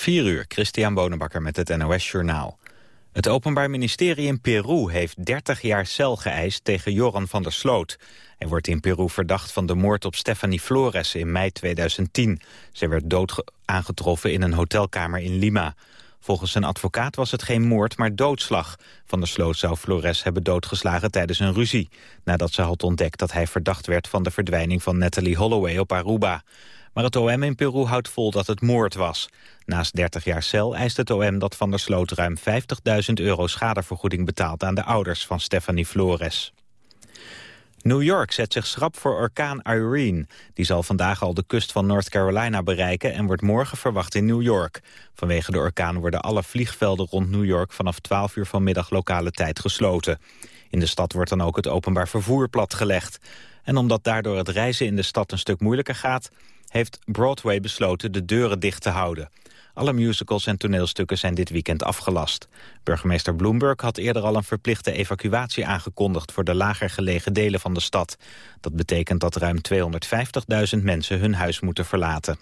4 uur, Christian Bonenbakker met het NOS Journaal. Het Openbaar Ministerie in Peru heeft 30 jaar cel geëist tegen Joran van der Sloot. Hij wordt in Peru verdacht van de moord op Stephanie Flores in mei 2010. Zij werd dood aangetroffen in een hotelkamer in Lima. Volgens zijn advocaat was het geen moord, maar doodslag. Van der Sloot zou Flores hebben doodgeslagen tijdens een ruzie... nadat ze had ontdekt dat hij verdacht werd van de verdwijning van Natalie Holloway op Aruba. Maar het OM in Peru houdt vol dat het moord was. Naast 30 jaar cel eist het OM dat Van der Sloot ruim 50.000 euro schadevergoeding betaalt aan de ouders van Stephanie Flores. New York zet zich schrap voor orkaan Irene. Die zal vandaag al de kust van North Carolina bereiken... en wordt morgen verwacht in New York. Vanwege de orkaan worden alle vliegvelden rond New York... vanaf 12 uur vanmiddag lokale tijd gesloten. In de stad wordt dan ook het openbaar vervoer platgelegd. En omdat daardoor het reizen in de stad een stuk moeilijker gaat heeft Broadway besloten de deuren dicht te houden. Alle musicals en toneelstukken zijn dit weekend afgelast. Burgemeester Bloomberg had eerder al een verplichte evacuatie aangekondigd... voor de lager gelegen delen van de stad. Dat betekent dat ruim 250.000 mensen hun huis moeten verlaten.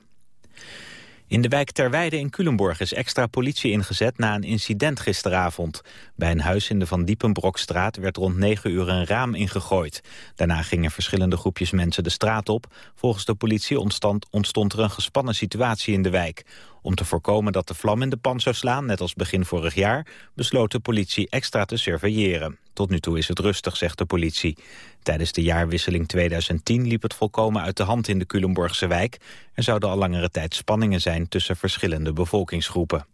In de wijk Terweide in Culemborg is extra politie ingezet na een incident gisteravond. Bij een huis in de Van Diepenbrokstraat werd rond 9 uur een raam ingegooid. Daarna gingen verschillende groepjes mensen de straat op. Volgens de politie ontstond, ontstond er een gespannen situatie in de wijk. Om te voorkomen dat de vlam in de pan zou slaan, net als begin vorig jaar, besloot de politie extra te surveilleren. Tot nu toe is het rustig, zegt de politie. Tijdens de jaarwisseling 2010 liep het volkomen uit de hand in de Culemborgse wijk. Er zouden al langere tijd spanningen zijn tussen verschillende bevolkingsgroepen.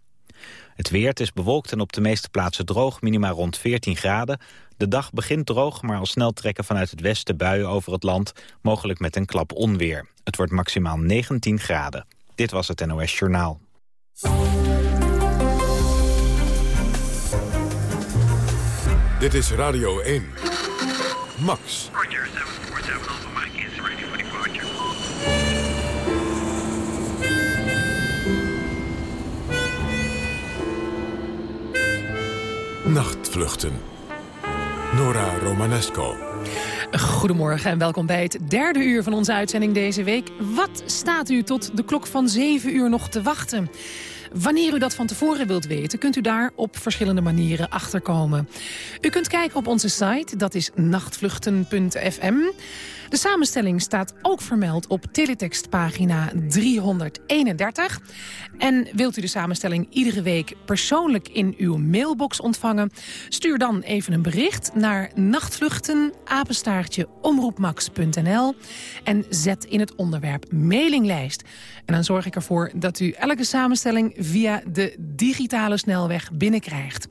Het weer, is bewolkt en op de meeste plaatsen droog, minima rond 14 graden. De dag begint droog, maar al snel trekken vanuit het westen buien over het land, mogelijk met een klap onweer. Het wordt maximaal 19 graden. Dit was het NOS Journaal. Dit is Radio 1. Max. Roger, 747 Alpha Mike is ready for departure. Nachtvluchten. Nora Romanesco. Goedemorgen en welkom bij het derde uur van onze uitzending deze week. Wat staat u tot de klok van 7 uur nog te wachten? Wanneer u dat van tevoren wilt weten, kunt u daar op verschillende manieren achterkomen. U kunt kijken op onze site, dat is nachtvluchten.fm. De samenstelling staat ook vermeld op teletextpagina 331. En wilt u de samenstelling iedere week persoonlijk in uw mailbox ontvangen? Stuur dan even een bericht naar nachtvluchten, apenstaartje, omroepmax.nl en zet in het onderwerp mailinglijst. En dan zorg ik ervoor dat u elke samenstelling via de digitale snelweg binnenkrijgt.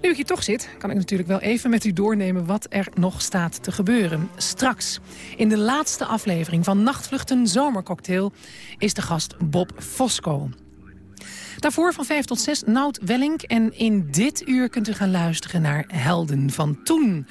Nu ik hier toch zit, kan ik natuurlijk wel even met u doornemen wat er nog staat te gebeuren. Straks, in de laatste aflevering van Nachtvluchten Zomercocktail, is de gast Bob Fosco. Daarvoor van 5 tot 6 Nout Wellink. En in dit uur kunt u gaan luisteren naar Helden van Toen.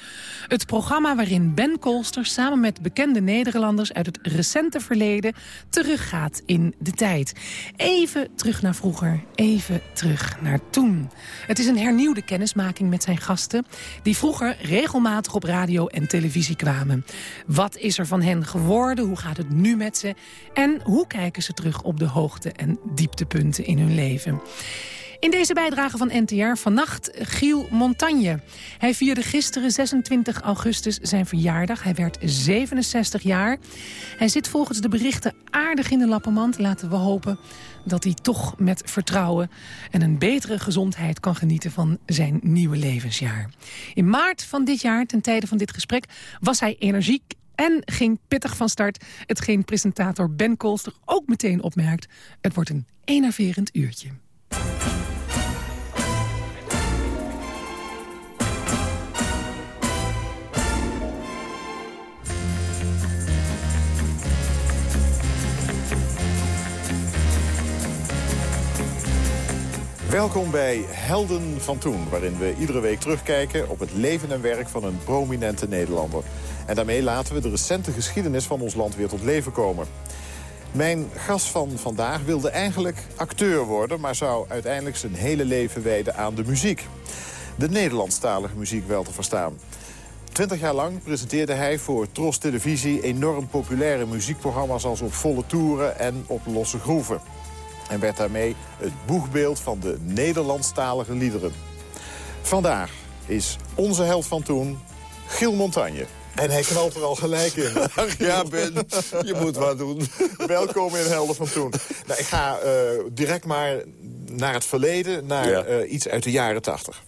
Het programma waarin Ben Kolster samen met bekende Nederlanders... uit het recente verleden teruggaat in de tijd. Even terug naar vroeger, even terug naar toen. Het is een hernieuwde kennismaking met zijn gasten... die vroeger regelmatig op radio en televisie kwamen. Wat is er van hen geworden? Hoe gaat het nu met ze? En hoe kijken ze terug op de hoogte- en dieptepunten in hun leven? In deze bijdrage van NTR vannacht Giel Montagne. Hij vierde gisteren 26 augustus zijn verjaardag. Hij werd 67 jaar. Hij zit volgens de berichten aardig in de lappenmand. Laten we hopen dat hij toch met vertrouwen en een betere gezondheid kan genieten van zijn nieuwe levensjaar. In maart van dit jaar, ten tijde van dit gesprek, was hij energiek en ging pittig van start. Hetgeen presentator Ben Kolster ook meteen opmerkt. Het wordt een enerverend uurtje. Welkom bij Helden van Toen, waarin we iedere week terugkijken op het leven en werk van een prominente Nederlander. En daarmee laten we de recente geschiedenis van ons land weer tot leven komen. Mijn gast van vandaag wilde eigenlijk acteur worden... maar zou uiteindelijk zijn hele leven wijden aan de muziek. De Nederlandstalige muziek wel te verstaan. Twintig jaar lang presenteerde hij voor Tros Televisie... enorm populaire muziekprogramma's als Op Volle Toeren en Op Losse Groeven. En werd daarmee het boegbeeld van de Nederlandstalige liederen. Vandaag is onze held van toen, Giel Montagne. En hij knalt er al gelijk in. ja, Ben, je moet wat doen. Welkom in Helden van Toen. Nou, ik ga uh, direct maar naar het verleden, naar Ja. uh, iets uit de jaren tachtig.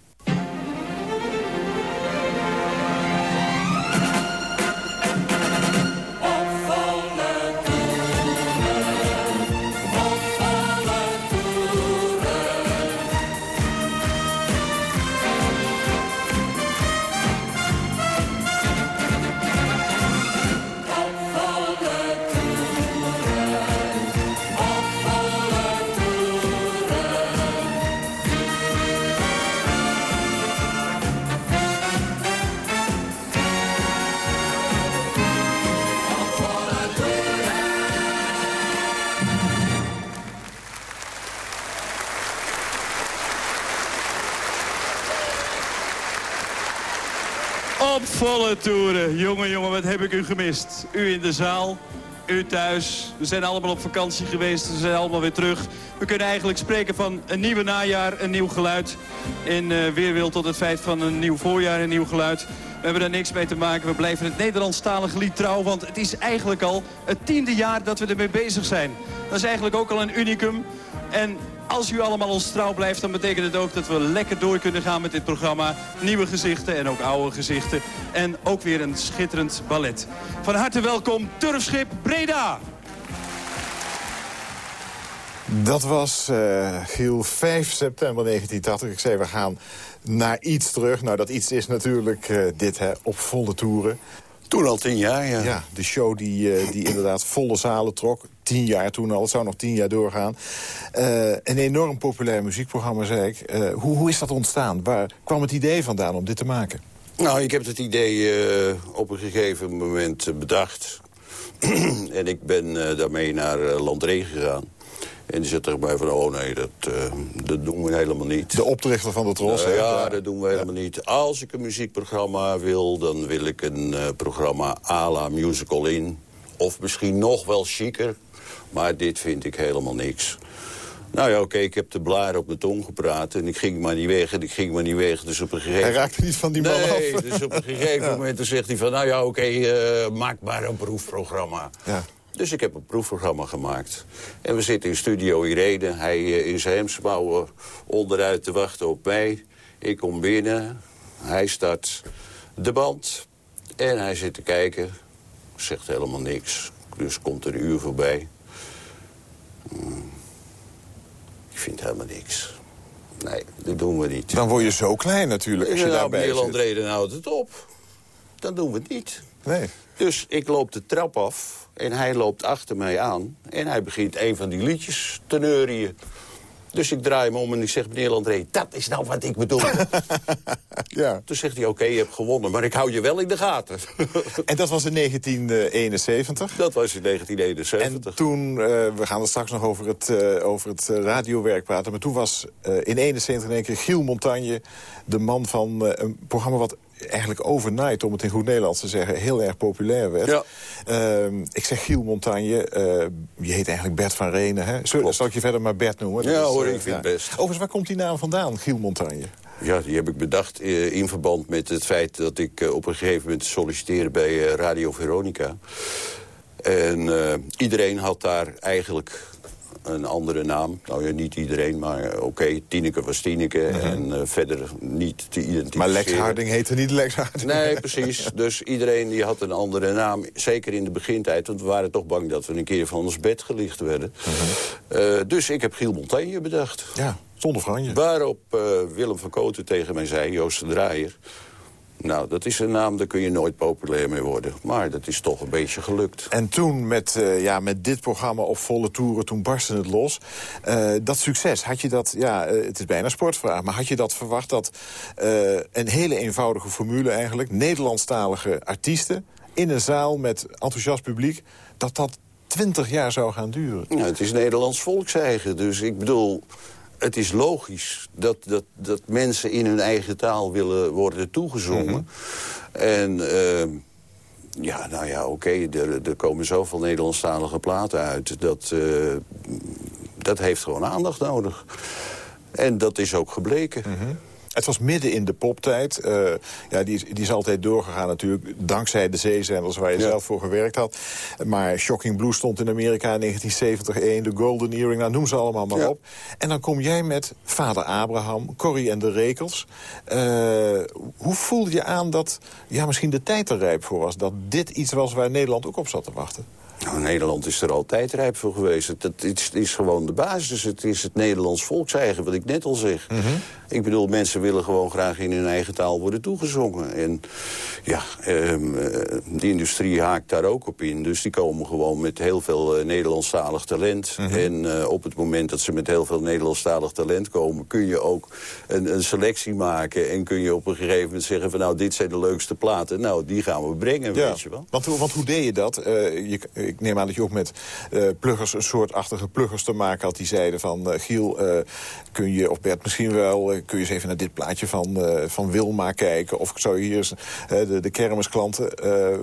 Toeren. Jongen, jongen, wat heb ik u gemist. U in de zaal, u thuis. We zijn allemaal op vakantie geweest, we zijn allemaal weer terug. We kunnen eigenlijk spreken van een nieuwe najaar, een nieuw geluid. In eh, weerwil tot het feit van een nieuw voorjaar, een nieuw geluid. We hebben daar niks mee te maken. We blijven het Nederlandstalige lied trouw. Want het is eigenlijk al het tiende jaar dat we ermee bezig zijn. Dat is eigenlijk ook al een unicum. En als u allemaal ons trouw blijft, dan betekent het ook dat we lekker door kunnen gaan met dit programma. Nieuwe gezichten en ook oude gezichten. En ook weer een schitterend ballet. Van harte welkom, Turfschip Breda. Dat was, uh, Giel, 5 september 1980. Ik zei, we gaan naar iets terug. Nou, dat iets is natuurlijk uh, dit, hè, op volle toeren. Toen al tien jaar, ja. Ja, de show die, uh, die inderdaad volle zalen trok. Tien jaar toen al, het zou nog tien jaar doorgaan. Uh, een enorm populair muziekprogramma, zei ik. Uh, hoe, hoe is dat ontstaan? Waar kwam het idee vandaan om dit te maken? Nou, ik heb het idee op een gegeven moment bedacht. en ik ben daarmee naar Landree gegaan. En die tegen mij van, oh nee, dat, uh, dat doen we helemaal niet. De oprichter van de Tros, uh, Ja, dat doen we helemaal ja. niet. Als ik een muziekprogramma wil, dan wil ik een uh, programma à la Musical In. Of misschien nog wel chiquer. Maar dit vind ik helemaal niks. Nou ja, oké, okay, ik heb de blaar op mijn tong gepraat en ik ging maar niet weg en ik ging maar niet weg. Dus op een gegeven Hij raakte niet van die man nee, af. dus op een gegeven ja. moment dan zegt hij van, nou ja, oké, okay, maak maar een proefprogramma. Ja. Dus ik heb een proefprogramma gemaakt. En we zitten in Studio Irene. Hij uh, in zijn hemsbouwen onderuit te wachten op mij. Ik kom binnen. Hij start de band. En hij zit te kijken. Zegt helemaal niks. Dus komt er een uur voorbij. Hmm. Ik vind helemaal niks. Nee, dat doen we niet. Dan word je zo klein natuurlijk als je daarbij zit. Landré, dan houdt het op. Dan doen we het niet. Nee. Dus ik loop de trap af en hij loopt achter mij aan. En hij begint een van die liedjes te neurien. Dus ik draai hem om en ik zeg, meneer Landré, dat is nou wat ik bedoel. ja. Toen zegt hij, oké, okay, je hebt gewonnen, maar ik hou je wel in de gaten. en dat was in 1971? Dat was in 1971. En toen, uh, we gaan er straks nog over het, uh, over het radiowerk praten... maar toen was uh, in 71 in één keer Giel Montagne... de man van een programma wat eigenlijk overnight, om het in goed Nederlands te zeggen... heel erg populair werd. Ja. Uh, ik zeg Giel Montagne, uh, je heet eigenlijk Bert van Renen. Hè? Zal, zal ik je verder maar Bert noemen? Ja, hoor, ik vind het best. Overigens, waar komt die naam vandaan, Giel Montagne? Ja, die heb ik bedacht uh, in verband met het feit dat ik op een gegeven moment solliciteerde bij Radio Veronica. En iedereen had daar eigenlijk een andere naam. Nou ja, niet iedereen, maar oké, okay, Tineke was Tineke. -huh. En uh, verder niet te identificeren. Maar Lex Harding heette niet Lex Harding. Nee, precies. Dus iedereen die had een andere naam. Zeker in de begintijd, want we waren toch bang dat we een keer van ons bed gelicht werden. -huh. uh, dus ik heb Giel Montagne bedacht. Ja, zonder franje. Waarop uh, Willem van Koten tegen mij zei, Joost de Draaier... Nou, dat is een naam, daar kun je nooit populair mee worden. Maar dat is toch een beetje gelukt. En toen met, uh, ja, met dit programma op volle toeren, toen barstte het los. Uh, dat succes, had je dat, ja, uh, het is bijna een sportvraag... maar had je dat verwacht dat een hele eenvoudige formule eigenlijk... Nederlandstalige artiesten in een zaal met enthousiast publiek... dat dat twintig jaar zou gaan duren? Ja, het is Nederlands volkseigen, dus ik bedoel het is logisch dat, dat, dat mensen in hun eigen taal willen worden toegezongen. Mm -hmm. En uh, ja, nou ja, oké, okay, er, er komen zoveel Nederlandstalige platen uit... dat uh, dat heeft gewoon aandacht nodig. En dat is ook gebleken. Het was midden in de poptijd. Eh, ja, die, is, die is altijd doorgegaan natuurlijk, dankzij de zeezenders waar je Ja. zelf voor gewerkt had. Maar Shocking Blue stond in Amerika in 1971, de Golden Earring, nou noem ze allemaal maar Ja. op. En dan kom jij met Vader Abraham, Corrie en de Rekels. Eh, hoe voelde je aan dat ja, misschien de tijd er rijp voor was? Dat dit iets was waar Nederland ook op zat te wachten? Nou, Nederland is er altijd rijp voor geweest. Dat is, is gewoon de basis. Het is het Nederlands volkseigen, wat ik net al zeg. Ik bedoel, mensen willen gewoon graag in hun eigen taal worden toegezongen. En ja, eh, de industrie haakt daar ook op in. Dus die komen gewoon met heel veel eh, Nederlandstalig talent. En eh, op het moment dat ze met heel veel Nederlandstalig talent komen... kun je ook een, een selectie maken. En kun je op een gegeven moment zeggen van... nou, dit zijn de leukste platen. Nou, die gaan we brengen, weet je wel. Want, hoe- want hoe deed je dat? Je, ik neem aan dat je ook met eh, pluggers, een soortachtige pluggers te maken had... die zeiden van, eh, Giel, eh, kun je, of Bert misschien wel... kun je eens even naar dit plaatje van, van Wilma kijken? Of zou je hier eens, de, de kermisklanten...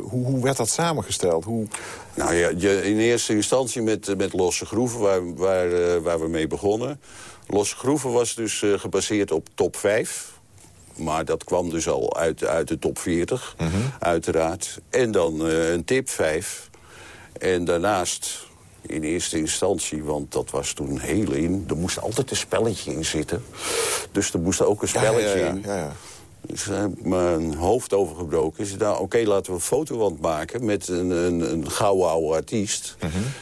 hoe, hoe werd dat samengesteld? Hoe, Nou ja, je, in eerste instantie met, met Losse Groeven, waar, waar, waar we mee begonnen. Losse Groeven was dus gebaseerd op top 5. Maar dat kwam dus al uit, uit de top 40, uiteraard. En dan een tip 5. En daarnaast, in eerste instantie, want dat was toen heel in... er moest altijd een spelletje in zitten. Dus er moest ook een spelletje ja, ja, in. ja, ja. Dus ik mijn hoofd overgebroken. Is nou, oké, laten we een fotowand maken met een, een, een gouden oude artiest.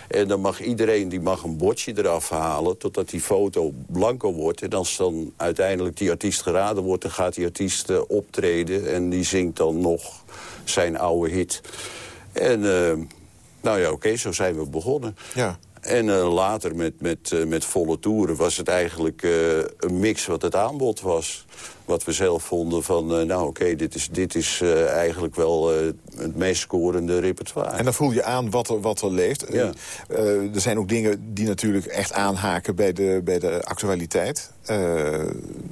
En dan mag iedereen die mag een bordje eraf halen... totdat die foto blanco wordt. En als dan uiteindelijk die artiest geraden wordt... dan gaat die artiest eh, optreden en die zingt dan nog zijn oude hit. En eh, nou ja, oké, zo zijn we begonnen. Ja. En eh, later met, met, eh, met volle toeren was het eigenlijk eh, een mix wat het aanbod was. Wat we zelf vonden van, nou oké, dit is, dit is eigenlijk wel het meest scorende repertoire. En dan voel je aan wat er, wat er leeft. Ja. Er zijn ook dingen die natuurlijk echt aanhaken bij de, bij de actualiteit.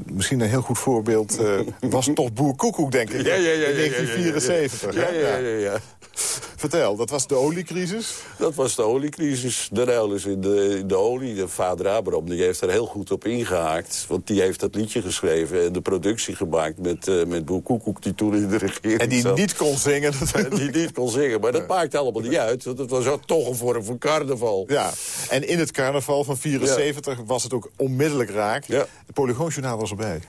Misschien een heel goed voorbeeld was toch Boer Koekoek, denk ik. Ja, ja, ja, In 1974. Ja, ja, ja, ja, ja. Vertel, dat was de oliecrisis. Dat was de oliecrisis. De ruil is in de, in de olie. De vader Abraham die heeft er heel goed op ingehaakt. Want die heeft dat liedje geschreven en de productie gemaakt... met, eh met Boer Koekoek, die toen in de regering En die zat. niet kon zingen. Natuurlijk. die niet kon zingen. Maar dat maakt allemaal niet uit. Want het was ook toch een vorm van carnaval. Ja, en in het carnaval van 74 was het ook onmiddellijk raak. Ja. Het Polygoonjournaal was erbij.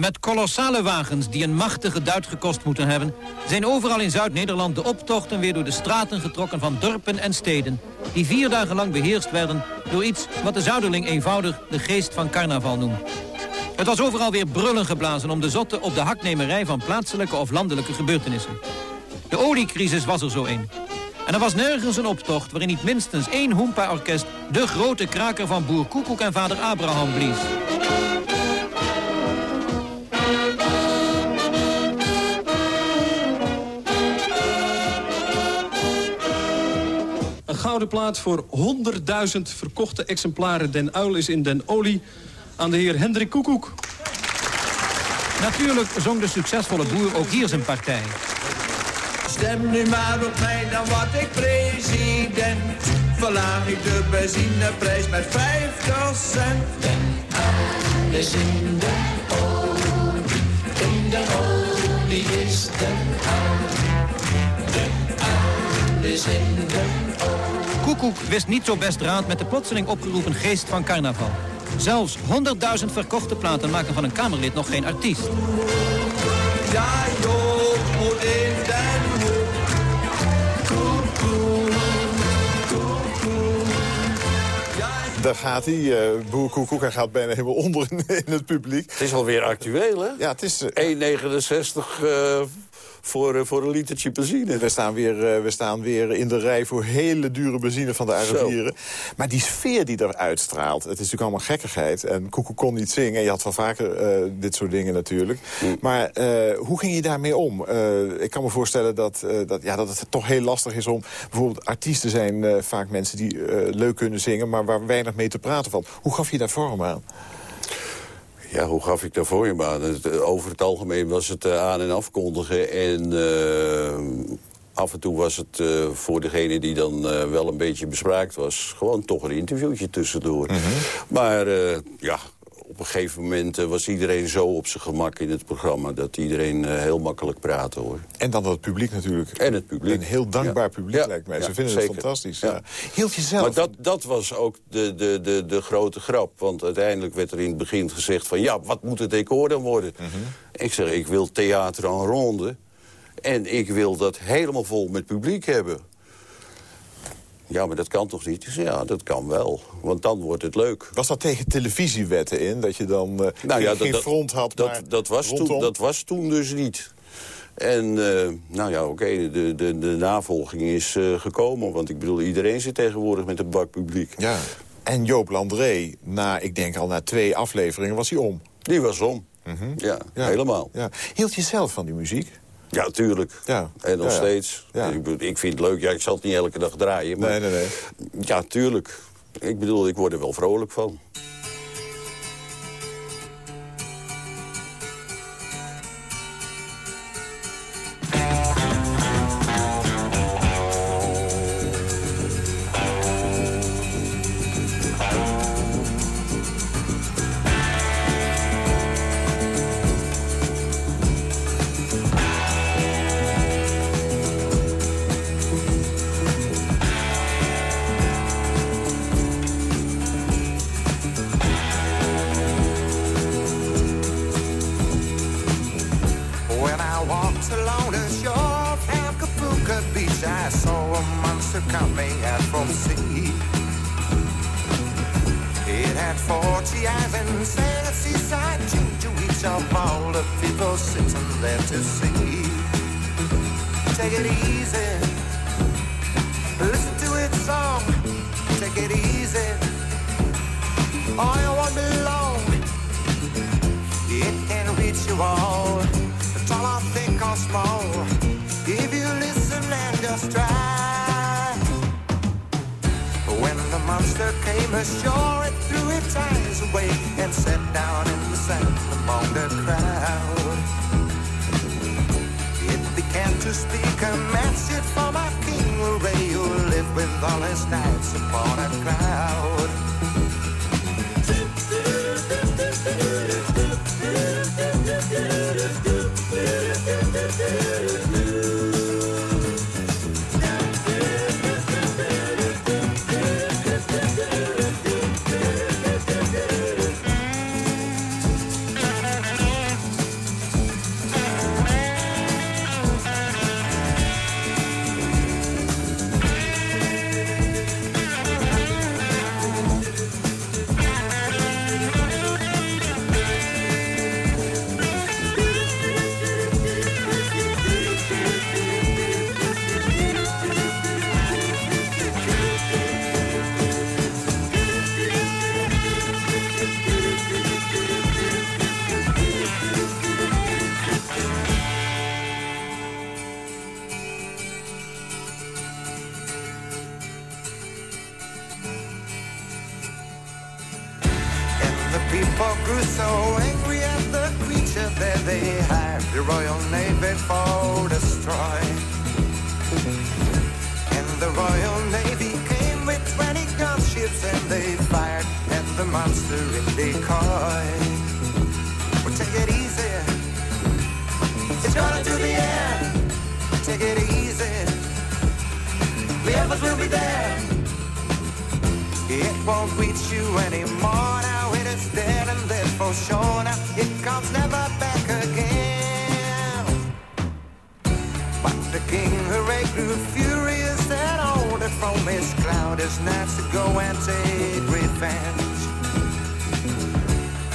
Met kolossale wagens die een machtige duit gekost moeten hebben... zijn overal in Zuid-Nederland de optochten weer door de straten getrokken van dorpen en steden... die vier dagen lang beheerst werden door iets wat de Zuiderling eenvoudig de geest van carnaval noemt. Het was overal weer brullen geblazen om de zotte op de haknemerij van plaatselijke of landelijke gebeurtenissen. De oliecrisis was er zo een. En er was nergens een optocht waarin niet minstens één Hoempa-orkest... de grote kraker van boer Koekoek en vader Abraham blies. Gouden plaat voor 100.000 verkochte exemplaren. Den Uil is in Den Olie aan de heer Hendrik Koekoek. Natuurlijk zong de succesvolle boer ook hier zijn partij. Stem nu maar op mij, dan word ik president. Verlaag ik de benzineprijs met 50 cent. is in de olie. In de olie is de uil. De uil is in de Koekoek wist niet zo best raad met de plotseling opgeroepen geest van carnaval. Zelfs 100.000 verkochte platen maken van een Kamerlid nog geen artiest. Ja, joh, moet in den hoek. Koekoek, koekoek. Daar gaat hij, eh Boer Koekoek. Hij gaat bijna helemaal onder in, het publiek. Het is alweer actueel, hè? Ja, het is... eh, 1,69 eh, voor, eh, voor een litertje benzine. We staan, weer, eh, we staan weer in de rij voor hele dure benzine van de Arabieren. Maar die sfeer die eruit straalt, het is natuurlijk allemaal gekkigheid. En Koekoek kon niet zingen. En je had wel vaker eh, dit soort dingen natuurlijk. Maar eh, hoe ging je daarmee om? Ik kan me voorstellen dat, dat, ja, dat het toch heel lastig is om... Bijvoorbeeld artiesten zijn vaak mensen die leuk kunnen zingen... maar waar weinig mee te praten valt. Hoe gaf je daar vorm aan? Ja, hoe gaf ik daar voor je aan? Het, eh, Over het algemeen was het eh, aan- en afkondigen. En eh, af en toe was het voor degene die dan wel een beetje bespraakt was... gewoon toch een interviewtje tussendoor. Maar eh, ja, op een gegeven moment eh, was iedereen zo op zijn gemak in het programma... dat iedereen eh, heel makkelijk praatte, hoor. En dan het publiek natuurlijk. En het publiek. Een heel dankbaar Ja. publiek Ja, lijkt mij. ja, Ze vinden zeker. het fantastisch. Ja. Hield je zelf... Maar dat, dat was ook de, de, de, de grote grap. Want uiteindelijk werd er in het begin gezegd van... ja, wat moet het decor dan worden? Mhm. Ik zeg, ik wil theater en ronde. En ik wil dat helemaal vol met publiek hebben. Ja, maar dat kan toch niet? Ik ja, dat kan wel. Want dan wordt het leuk. Was dat tegen televisiewetten in? Dat je dan Nou ja, geen, dat, geen front had, dat, maar dat, was rondom? toen, dat was toen dus niet. En eh, nou ja, oké, de, de, de navolging is eh, gekomen. Want ik bedoel, iedereen zit tegenwoordig met een bak publiek. Ja. En Joop Landré, na, ik denk al na twee afleveringen, was hij om. Die was om. ja, Ja. helemaal. Ja. Hield je zelf van die muziek? Ja, tuurlijk. Ja. En nog Ja, steeds. Ja. Ik, ik vind het leuk. Ja, ik zal het niet elke dag draaien. Maar Nee, nee, nee. Ja, tuurlijk. Ik bedoel, ik word er wel vrolijk van. Take it easy, listen to its song. Take it easy, all you won't be long. It can reach you all, tall or thick or small. If you listen and just try. When the monster came ashore, it threw its eyes away and sat down in the sand among the crowd. And to speak a message for my king will they who live with all his knights upon a cloud. Do, do, do, the Royal Navy for destroy. And the Royal Navy came with 20 gunships and they fired at the monster in decoy. Well, take it easy. It's gonna do the air. Take it easy. The others will be there. It won't reach you anymore now. It is dead and dead for sure. Now it comes never back again. Grew furious and ordered from his cloud his knights to go and take revenge.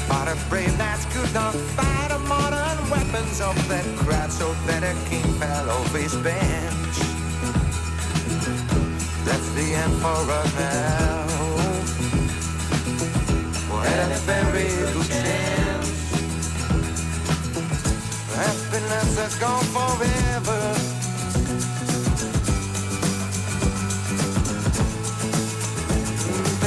But a brave knights could not fight the modern weapons of that crowd, so that a king fell off his bench. That's the end for us now. And a very good chance. Happiness has gone forever.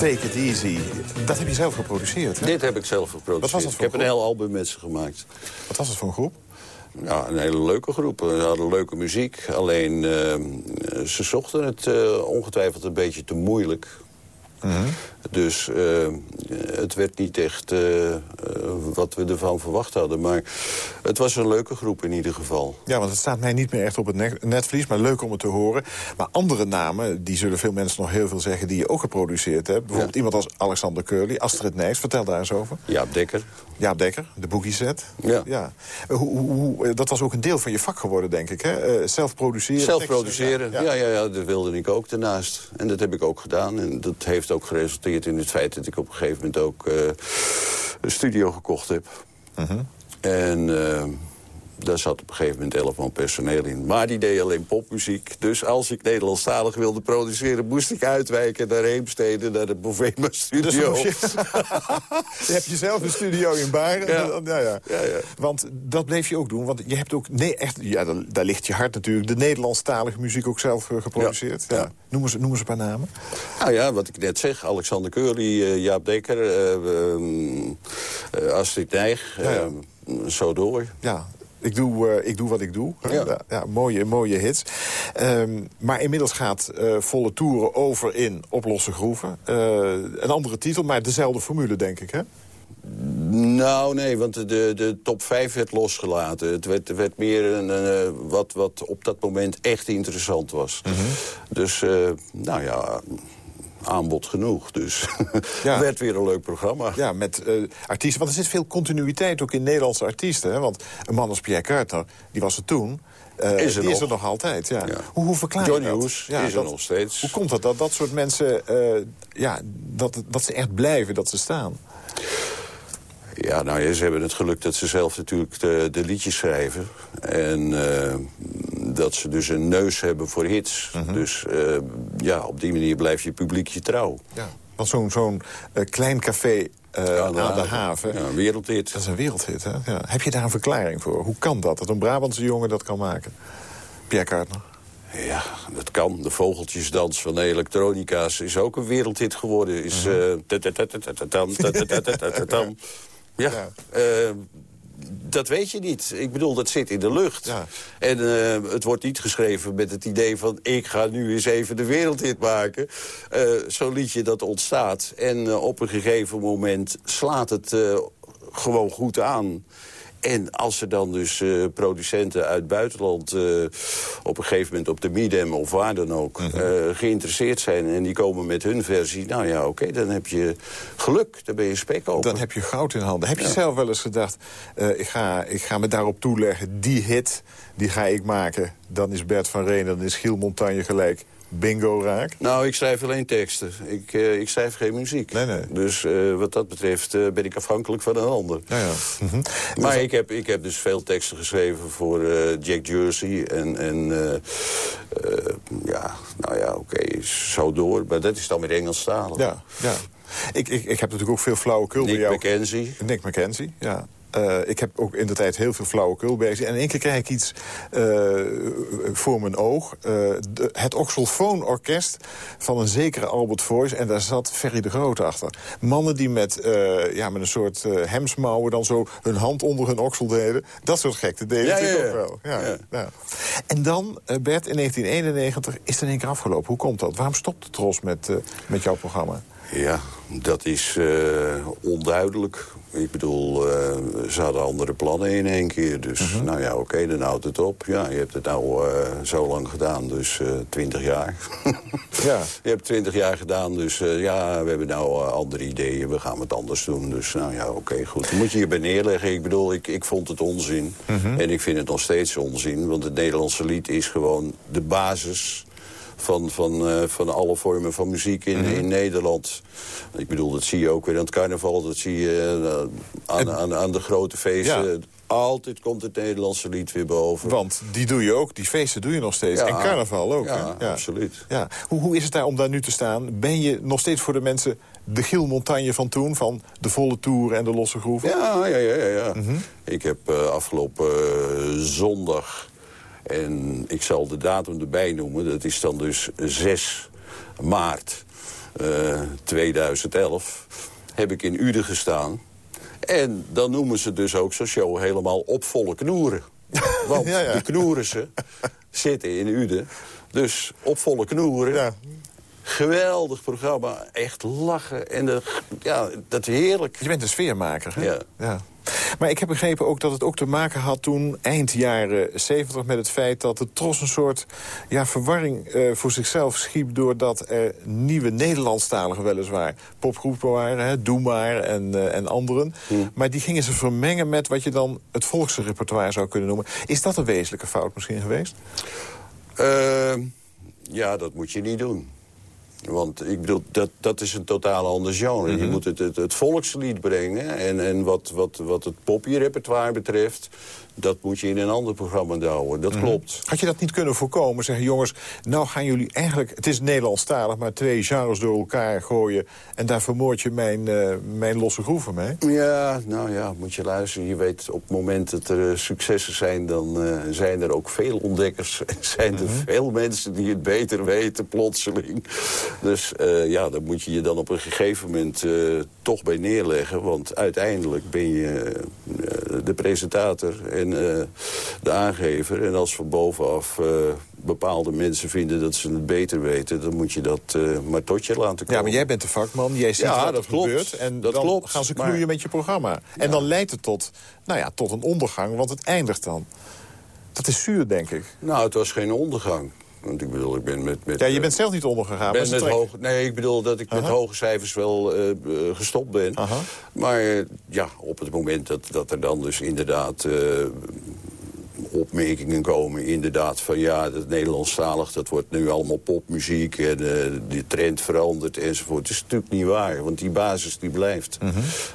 Take it easy. Dat heb je zelf geproduceerd, hè? Dit heb ik zelf geproduceerd. Wat was dat voor ik heb een heel album met ze gemaakt. Wat was het voor een groep? Ja, een hele leuke groep. Ze hadden leuke muziek. Alleen, eh, ze zochten het eh, ongetwijfeld een beetje te moeilijk. Mhm. Dus eh, het werd niet echt eh, eh, wat we ervan verwacht hadden. Maar het was een leuke groep in ieder geval. Ja, want het staat mij niet meer echt op het ne- netvlies, maar leuk om het te horen. Maar andere namen, die zullen veel mensen nog heel veel zeggen... die je ook geproduceerd hebt. Bijvoorbeeld iemand als Alexander Curly, Astrid Nijs. Vertel daar eens over. Jaap Dekker. Jaap Dekker, de Boogie Set. Ja. ja. Hoe, hoe, dat was ook een deel van je vak geworden, denk ik. hè? Zelf produceren. Zelf produceren, ja. Ja, ja, dat wilde ik ook daarnaast. En dat heb ik ook gedaan. En dat heeft ook geresulteerd in het feit dat ik op een gegeven moment ook eh, een studio gekocht heb. Mhm. En eh, daar zat op een gegeven moment elf man personeel in. Maar die deed alleen popmuziek. Dus als ik Nederlandstalig wilde produceren... moest ik uitwijken naar Heemstede, naar de Bovema Studio. Dus moest je, je hebt jezelf een studio in Baren. Ja. Ja. Ja, Ja, ja. Want dat bleef je ook doen. Want je hebt ook, nee, echt, ja, daar, daar ligt je hart natuurlijk. De Nederlandstalige muziek ook zelf eh, geproduceerd. Ja. Noem, eens, noem eens een paar namen. Nou ja, wat ik net zeg. Alexander Curly, eh, Jaap Dekker, eh, eh, Astrid Nijg. Zo door. Ja, ik doe, eh, ik doe wat ik doe. Ja. Ja. mooie, mooie hits. Ehm, maar inmiddels gaat eh, volle toeren over in Oplosse Groeven. Eh, een andere titel, maar dezelfde formule, denk ik, hè? Nou, nee, want de, de top 5 werd losgelaten. Het werd, werd meer een, een, wat, wat op dat moment echt interessant was. Mhm. Dus, nou ja, aanbod genoeg. Dus Ja. het werd weer een leuk programma. Ja, met eh, artiesten. Want er zit veel continuïteit ook in Nederlandse artiesten. Hè? Want een man als Pierre Kuitner, die was er toen... eh, Is er die is nog. er nog altijd, ja. Ja. Hoe, hoe verklaar je Johnny dat? Hoes Ja, is er nog steeds. Hoe komt dat, dat dat soort mensen... eh, ja, dat, dat ze echt blijven, dat ze staan? Ja, nou ja, ze hebben het geluk dat ze zelf natuurlijk de, de liedjes schrijven. En eh, dat ze dus een neus hebben voor hits. Mhm. Dus eh, ja, op die manier blijft je publiek je trouw. Ja. Want zo'n zo'n eh, klein café eh, aan, de haven... Ja, een wereldhit. Dat is een wereldhit, hè? Ja. Heb je daar een verklaring voor? Hoe kan dat, dat een Brabantse jongen dat kan maken? Pierre Kuitner. Ja, dat kan. De vogeltjesdans van de elektronica's is ook een wereldhit geworden. Is, eh, Ja, eh, dat weet je niet. Ik bedoel, dat zit in de lucht. Ja. En eh, het wordt niet geschreven met het idee van... ik ga nu eens even de wereldhit maken. Eh, Zo'n liedje dat ontstaat. En eh, op een gegeven moment slaat het eh, gewoon goed aan. En als er dan dus eh, producenten uit het buitenland... eh, op een gegeven moment op de Midem of waar dan ook... Mhm. eh, geïnteresseerd zijn en die komen met hun versie... nou ja, oké, dan heb je geluk. Dan ben je spekkoper. Dan heb je goud in handen. Heb je zelf wel eens gedacht, ik, ga, ik ga me daarop toeleggen... die hit, die ga ik maken. Dan is Bert van Reen, dan is Giel Montagne gelijk. Bingo raak. Nou, ik schrijf alleen teksten. Ik, eh, ik schrijf geen muziek. Nee, nee. Dus eh, wat dat betreft eh, ben ik afhankelijk van een ander. Ja, ja. Mhm. Maar ik heb, ik heb dus veel teksten geschreven voor Jack Jersey. En, en ja, nou ja, oké, zo door. Maar dat is dan weer Engelstalig. Ja, ja. Ik, ik, ik heb natuurlijk ook veel flauwekul bij Nick jou. McKenzie. Nick McKenzie, ja. Eh, ik heb ook in de tijd heel veel flauwekul bezig. En in één keer krijg ik iets eh, voor mijn oog. Eh, de- het Oxelfoonorkest van een zekere Albert Voice. En daar zat Ferry de Groot achter. Mannen die met, ja, met een soort hemsmouwen... dan zo hun hand onder hun oksel deden. Dat soort gekte deden Ja, natuurlijk ja, ook wel. Ja. En dan, Bert, in 1991 is het in één keer afgelopen. Hoe komt dat? Waarom stopt de Tros met, met jouw programma? Ja, dat is eh, onduidelijk. Ik bedoel, eh, ze hadden andere plannen in één keer. Dus Mhm. nou ja, oké, dan houdt het op. Ja, je hebt het nou eh, zo lang gedaan, dus twintig jaar. Ja. Je hebt twintig jaar gedaan, dus ja, we hebben nou andere ideeën. We gaan het anders doen. Dus nou ja, oké, goed. Dan moet je hierbij neerleggen. Ik bedoel, ik, ik vond het onzin. Mhm. En ik vind het nog steeds onzin. Want het Nederlandse lied is gewoon de basis van, van, eh, van alle vormen van muziek in, Mhm. in Nederland. Ik bedoel, dat zie je ook weer aan het carnaval. Dat zie je eh, aan, aan, aan de grote feesten. Ja. Altijd komt het Nederlandse lied weer boven. Want die doe je ook, die feesten doe je nog steeds. Ja. En carnaval ook. Ja, absoluut. Ja. Hoe, hoe is het daar om daar nu te staan? Ben je nog steeds voor de mensen de Giel Montagne van toen? Van de volle toer en de losse groeven? Ja, ja, ja. ja. Mhm. Ik heb eh, afgelopen zondag... en ik zal de datum erbij noemen... dat is dan dus 6 maart... eh, 2011, heb ik in Uden gestaan. En dan noemen ze dus ook zo'n show helemaal op volle knoeren. Want Ja, ja. de knoerissen zitten in Uden. Dus op volle knoeren. Geweldig programma. Echt lachen. En de, ja, dat is heerlijk. Je bent een sfeermaker, hè? Ja. ja. Maar ik heb begrepen ook dat het ook te maken had toen, eind jaren 70... met het feit dat de Tros een soort ja, verwarring eh, voor zichzelf schiep... doordat er nieuwe Nederlandstaligen weliswaar popgroepen waren... Hè, Doe Maar en, eh, en anderen. Maar die gingen ze vermengen met wat je dan het volksrepertoire zou kunnen noemen. Is dat een wezenlijke fout misschien geweest? Eh, ja, dat moet je niet doen. Want ik bedoel, dat, dat is een totaal ander genre. Je moet het, het, het volkslied brengen. En, en wat, wat, wat het poppy-repertoire betreft... dat moet je in een ander programma douwen. Dat klopt. Had je dat niet kunnen voorkomen? Zeggen jongens, nou gaan jullie eigenlijk... het is Nederlandstalig, maar twee genres door elkaar gooien... en daar vermoord je mijn, eh, mijn losse groeven mee? Ja, nou ja, moet je luisteren. Je weet op het moment dat er eh, successen zijn... dan eh, zijn er ook veel ontdekkers. En zijn er veel mensen die het beter weten, plotseling. Dus ja, daar moet je je dan op een gegeven moment toch bij neerleggen. Want uiteindelijk ben je de presentator en eh, de aangever. En als van bovenaf eh, bepaalde mensen vinden dat ze het beter weten... dan moet je dat eh, maar tot je laten komen. Ja, maar jij bent de vakman, jij ziet Ja, wat dat er klopt. gebeurt... en Dat dan klopt, gaan ze maar- knoeien met je programma. En dan leidt het tot, nou ja, tot een ondergang, want het eindigt dan. Dat is zuur, denk ik. Nou, het was geen ondergang. Want ik bedoel, ik ben met... met Ja, je eh, bent zelf niet ondergegaan. ben maar met hoge, nee, ik bedoel dat ik met Aha. hoge cijfers wel eh, eh, gestopt ben. Maar eh, ja, op het moment dat, dat er dan dus inderdaad opmerkingen komen... inderdaad van ja, het Nederlandstalig, dat wordt nu allemaal popmuziek... en eh, die trend verandert enzovoort. Het is natuurlijk niet waar, want die basis die blijft.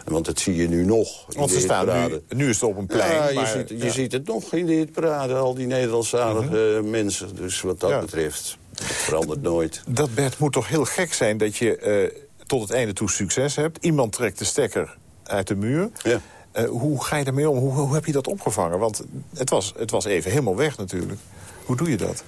Want dat zie je nu nog. in Want ze de staan nu, is het op een plein. Ja, je, maar, ziet, je ja. Mhm. ziet het nog in de hitparade, al die Nederlandstalige mensen. Dus wat dat Ja. betreft, dat verandert nooit. Dat Bert moet toch heel gek zijn dat je eh, tot het einde toe succes hebt. Iemand trekt de stekker uit de muur. Ja. Eh, hoe ga je daarmee om? Hoe, hoe heb je dat opgevangen? Want het was, het was even helemaal weg natuurlijk. Hoe doe je dat?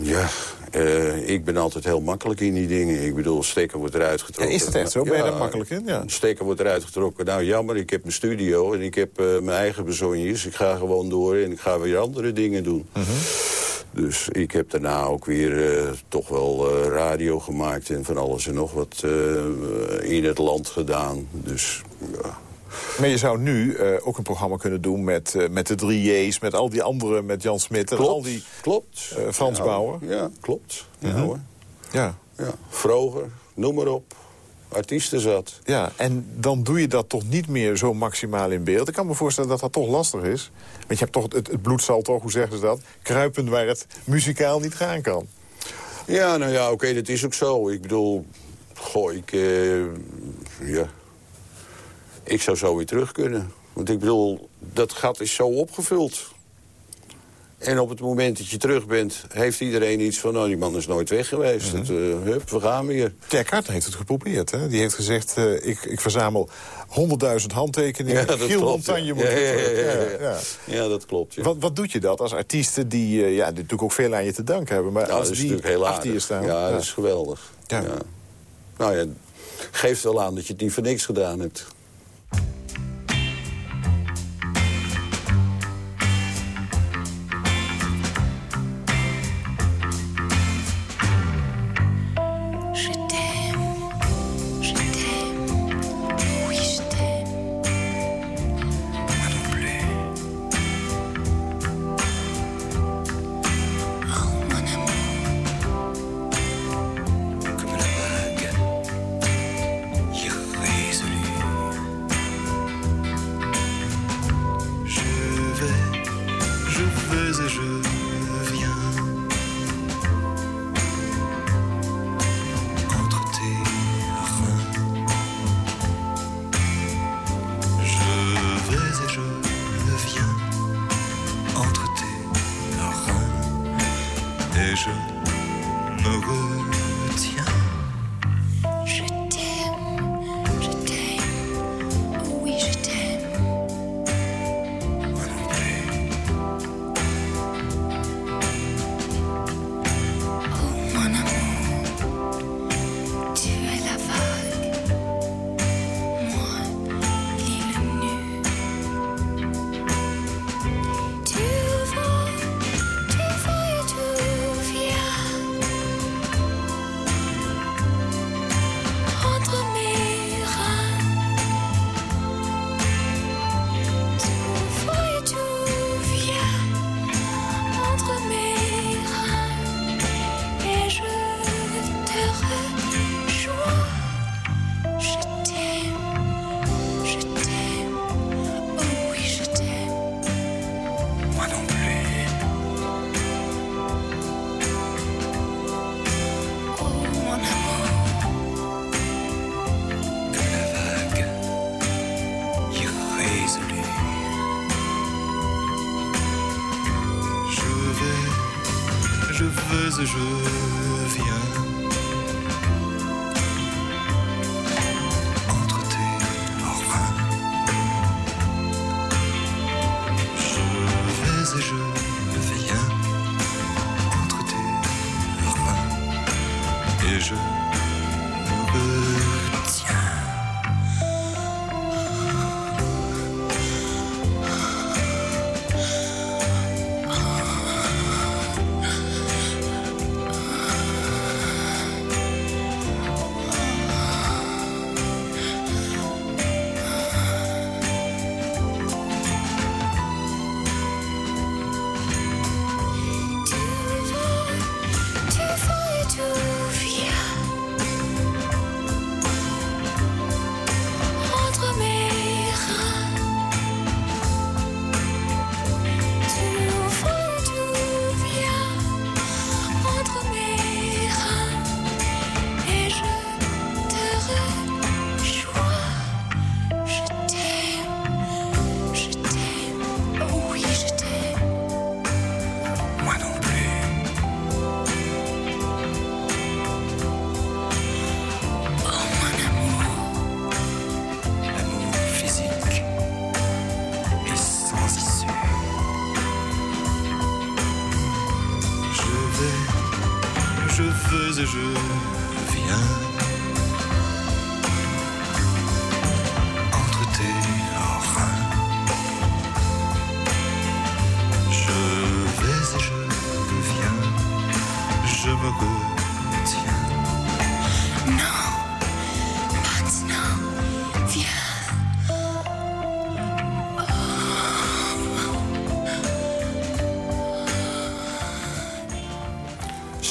Ja, eh, ik ben altijd heel makkelijk in die dingen. Ik bedoel, stekker wordt eruit getrokken. Ja, is dat echt zo? Ben je daar makkelijk in? Ja. Stekker wordt eruit getrokken. Nou, jammer, ik heb mijn studio en ik heb eh, mijn eigen bezonjes. Ik ga gewoon door en ik ga weer andere dingen doen. Mhm. Dus ik heb daarna ook weer toch wel radio gemaakt... en van alles en nog wat in het land gedaan. Dus ja, Maar je zou nu eh, ook een programma kunnen doen met, eh, met de drie J's... met al die anderen, met Jan Smit en Klopt, al die klopt. eh, Frans Ja, Bauer. Ja, klopt. Ja, Mhm. hoor. Ja. Ja. Vroger, noem maar op. Artiesten zat. Ja, en dan doe je dat toch niet meer zo maximaal in beeld. Ik kan me voorstellen dat dat toch lastig is. Want je hebt toch het, het bloed zal toch, hoe zeggen ze dat... kruipend waar het muzikaal niet gaan kan. Ja, nou ja, oké, dat is ook zo. Ik bedoel, goh, ik... ja. Ik zou zo weer terug kunnen. Want ik bedoel, dat gat is zo opgevuld. En op het moment dat je terug bent, heeft iedereen iets van... nou, die man is nooit weg geweest. Mhm. dat, eh, hup, we gaan weer. Ter Carter heeft het geprobeerd. Hè? Die heeft gezegd, eh, ik, ik verzamel 100.000 handtekeningen. Ja, dat Giel klopt, Montagne ja. moet Ja, weer ja, ja, ja, dat klopt. Wat, wat doet je dat als artiesten die, eh, ja, die natuurlijk ook veel aan je te danken hebben... maar Ja, als dat is die natuurlijk heel achter je aardig. staan... Ja, dat is geweldig. Ja. Ja. Nou ja, geeft wel aan dat je het niet voor niks gedaan hebt.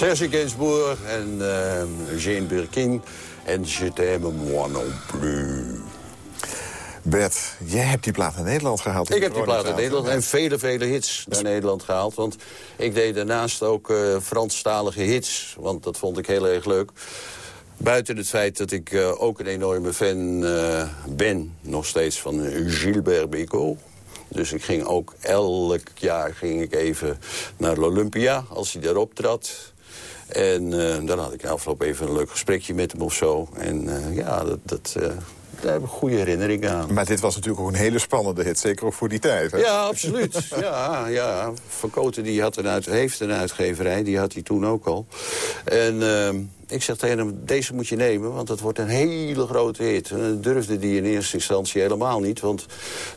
Serge Gainsbourg en eh, Jane Birkin. En Je t'aime moi non plus. Bert, jij hebt die plaat naar Nederland gehaald. Ik heb die plaat in Veronica. Nederland en vele, vele hits naar Nederland gehaald. Want ik deed daarnaast ook eh Franstalige hits. Want dat vond ik heel erg leuk. Buiten het feit dat ik eh, ook een enorme fan eh, ben, nog steeds, van Gilbert Bécaud. Dus ik ging ook elk jaar ging ik even naar l'Olympia als hij daar optrad. En eh, dan had ik afloop even een leuk gesprekje met hem of zo. En eh, ja, dat, dat, eh, daar heb ik goede herinneringen aan. Maar dit was natuurlijk ook een hele spannende hit, zeker ook voor die tijd. Hè? Ja, absoluut. Ja, ja. Van Koten die had een uit, heeft een uitgeverij, die had hij toen ook al. En ik zeg tegen hem, deze moet je nemen, want het wordt een hele grote hit. En dat durfde die in eerste instantie helemaal niet. Want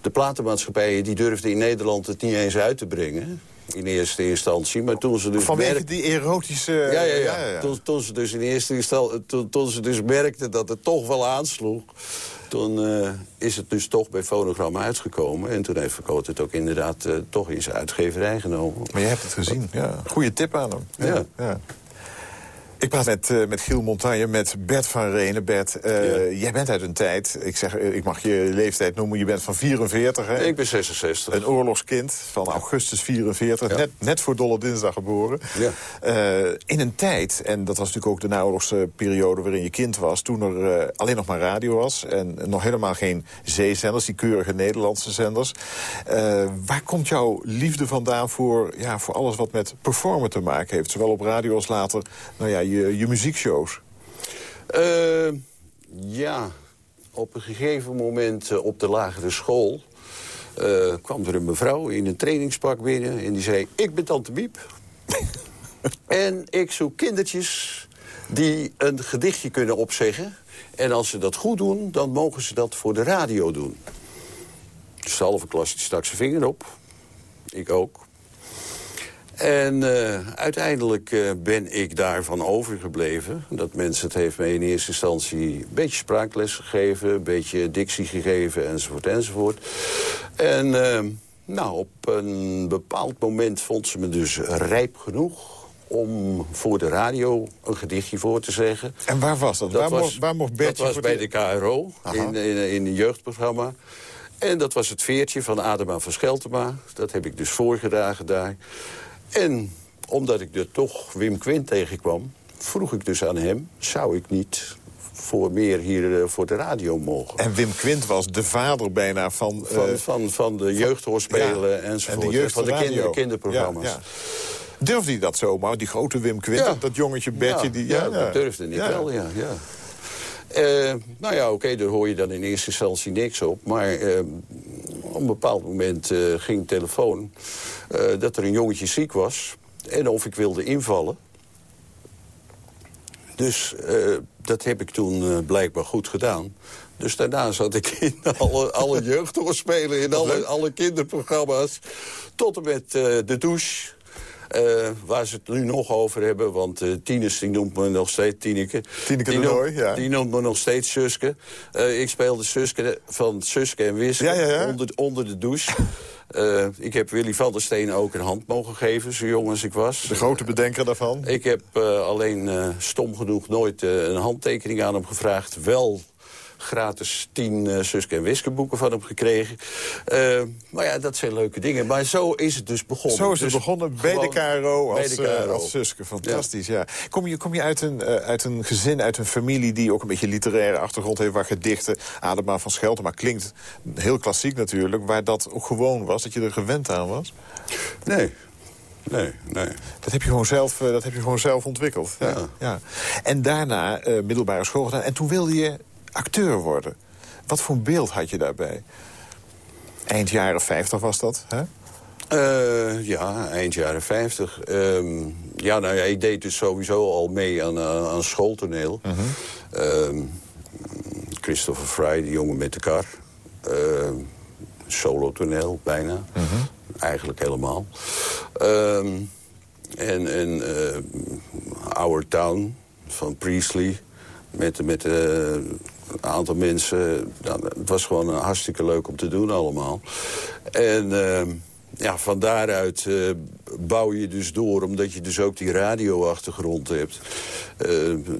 de platenmaatschappijen die durfden in Nederland het niet eens uit te brengen. In eerste instantie, maar toen ze dus Vanwege die erotische... ja, ja, ja. Toen, toen ze dus in eerste instantie, toen, toen ze dus merkten dat het toch wel aansloeg, toen eh, is het dus toch bij Fonogram uitgekomen. En toen heeft Verkoot het ook inderdaad eh, toch in zijn uitgeverij genomen. Maar je hebt het gezien, ja. Goeie tip aan hem. Ja. ja. Ik praat met, eh, met Giel Montagne, met Bert van Renen. Bert, eh, jij bent uit een tijd, ik, zeg, eh, ik mag je leeftijd noemen, je bent van 44. Hè? Ik ben 66. Een oorlogskind van augustus 44, net, net voor Dolle Dinsdag geboren. Ja. In een tijd, en dat was natuurlijk ook de naoorlogse periode waarin je kind was... toen er alleen nog maar radio was en nog helemaal geen zeezenders... die keurige Nederlandse zenders. Waar komt jouw liefde vandaan voor, ja, voor alles wat met performen te maken heeft? Zowel op radio als later nou ja, je, je muziekshows. Eh, ja, op een gegeven moment eh, op de lagere school... eh, kwam er een mevrouw in een trainingspak binnen en die zei... ik ben Tante Miep. en ik zoek kindertjes die een gedichtje kunnen opzeggen. En als ze dat goed doen, dan mogen ze dat voor de radio doen. Dus de halve klas die stak zijn vinger op. Ik ook. En eh, uiteindelijk eh, ben ik daarvan overgebleven. Dat mensen het heeft mij in eerste instantie een beetje spraakles gegeven... een beetje dictie gegeven, enzovoort, enzovoort. En eh, nou, op een bepaald moment vond ze me dus rijp genoeg... om voor de radio een gedichtje voor te zeggen. En waar was dat? waar, mocht, waar mocht Bertje Dat was bij de KRO, in, in, in een jeugdprogramma. En dat was het veertje van Adema van Scheltema. Dat heb ik dus voorgedragen daar. En omdat ik er toch Wim Quint tegenkwam... vroeg ik dus aan hem, zou ik niet voor meer hier eh, voor de radio mogen. En Wim Quint was de vader bijna van... Van, eh, van, van de jeugdhoorspelen ja, enzovoort. En de jeugd van de kinder, kinderprogramma's. Ja, ja. Durfde hij dat zomaar? Die grote Wim Quint, dat, jongetje Betje? Ja, die, ja, dat durfde ik Ja. wel, ja. ja. Eh, nou ja, oké, daar hoor je dan in eerste instantie niks op. Maar eh, op een bepaald moment eh, ging de telefoon eh, dat er een jongetje ziek was. En of ik wilde invallen. Dus dat heb ik toen blijkbaar goed gedaan. Dus daarna zat ik in alle, alle jeugdhoorspelen, in alle, alle kinderprogramma's. Tot en met de douche. Eh, waar ze het nu nog over hebben, want Tines die noemt me nog steeds Tineke. Tineke die noemt- Nooi, ja. Die noemt me nog steeds Suske. Eh, ik speelde Suske van Suske en Wiske Ja, ja, ja. Onder, onder de douche. Ik heb Willy van der Steen ook een hand mogen geven, zo jong als ik was. De grote bedenker daarvan. Ik heb alleen stom genoeg nooit een handtekening aan hem gevraagd. Wel gratis tien eh Suske en Wiske boeken van hem gekregen. Eh, maar ja, dat zijn leuke dingen. Maar zo is het dus begonnen. Zo is het Dus begonnen bij de KRO als, de eh, als Suske. Fantastisch, ja. Kom je, kom je uit, een, uit een gezin, uit een familie... die ook een beetje literaire achtergrond heeft... waar gedichten, Adema van Schelten, maar klinkt heel klassiek natuurlijk... waar dat ook gewoon was, dat je er gewend aan was? Nee, nee, nee. Dat heb je gewoon zelf, dat heb je gewoon zelf ontwikkeld. Ja. Ja. En daarna middelbare school gedaan. En toen wilde je acteur worden. Wat voor een beeld had je daarbij? Eind jaren 50 was dat, hè? Eh, ja, eind jaren 50. Ehm, ja, nou ja, ik deed dus sowieso al mee aan, aan, aan schooltoneel. Ehm, Christopher Fry, die jongen met de kar. Ehm solotoneel, bijna. Eigenlijk helemaal. En en eh, Our Town van Priestley. Met, met eh, een aantal mensen. Ja, het was gewoon hartstikke leuk om te doen allemaal. En ehm, ja, van daaruit eh, bouw je dus door, omdat je dus ook die radioachtergrond hebt... eh,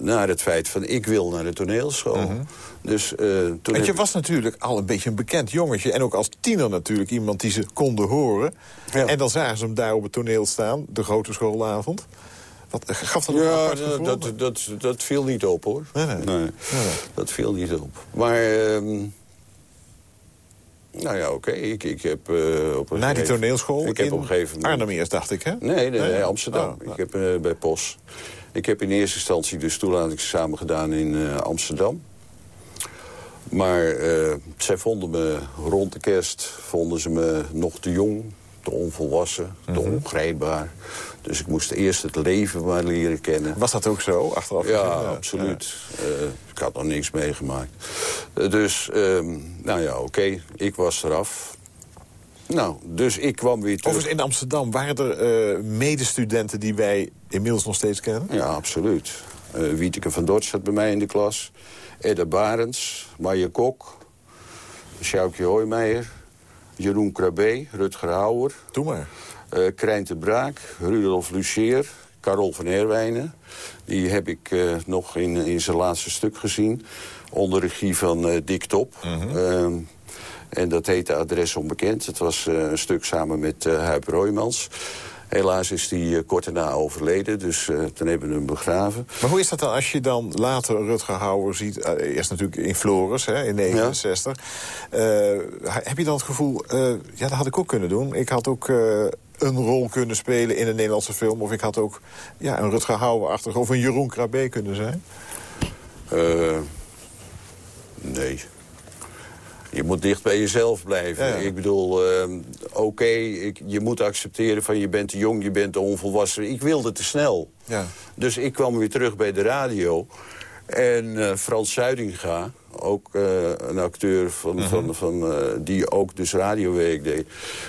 naar het feit van, ik wil naar de toneelschool. Dus eh, toen Want je was natuurlijk al een beetje een bekend jongetje. En ook als tiener natuurlijk iemand die ze konden horen. En dan zagen ze hem daar op het toneel staan, de grote schoolavond. Wat, gaf dat een Ja, apart gevoel? dat, dat, dat, dat viel niet op, hoor. Nee, nee. dat viel niet op. Maar, ehm, nou ja, oké. Ik, ik heb eh, op een Na die gegeven- toneelschool Ik heb in op een gegeven moment... Arnhem eerst, dacht ik, hè? Nee, nee, nee, Nee? Amsterdam. Oh, ik heb eh, bij POS. Ik heb in eerste instantie dus toelatingsexamen gedaan in eh, Amsterdam. Maar eh, zij vonden me rond de kerst vonden ze me nog te jong, te onvolwassen, te Mhm. ongrijpbaar. Dus ik moest eerst het leven maar leren kennen. Was dat ook zo, achteraf Ja, gezien? absoluut. Eh, ik had nog niks meegemaakt. Eh, dus, ehm, nou ja, oké, ik was eraf. Nou, dus ik kwam weer terug. Overigens in Amsterdam waren er eh, medestudenten die wij inmiddels nog steeds kennen? Ja, absoluut. Wieteke van Dort zat bij mij in de klas. Edda Barends, Marje Kok, Sjoukje Hoijmeijer, Jeroen Krabbe, Rutger Hauer. Doe maar. Eh Krijn de Braak, Rudolf Lucier, Carol van Herwijnen. Die heb ik eh, nog in, in zijn laatste stuk gezien. Onder regie van eh, Dick Top. Ehm, en dat heette Adres Onbekend. Het was een stuk samen met Huip Roymans. Helaas is die kort daarna overleden, dus toen hebben we hem begraven. Maar hoe is dat dan als je dan later Rutger Hauer ziet... eerst natuurlijk in Flores, hè, in 69. Eh, heb je dan het gevoel, ja, dat had ik ook kunnen doen. Ik had ook een rol kunnen spelen in een Nederlandse film... of ik had ook ja, een Rutger Hauer-achtig of een Jeroen Krabbe kunnen zijn? Eh, nee. Je moet dicht bij jezelf blijven. Ja. Ik bedoel, eh, oké, je moet accepteren van je bent te jong, je bent te onvolwassen. Ik wilde te snel. Ja. Dus ik kwam weer terug bij de radio. En eh, Frans Zuidinga, ook eh, een acteur van, van, van, eh, die ook dus radiowerk deed...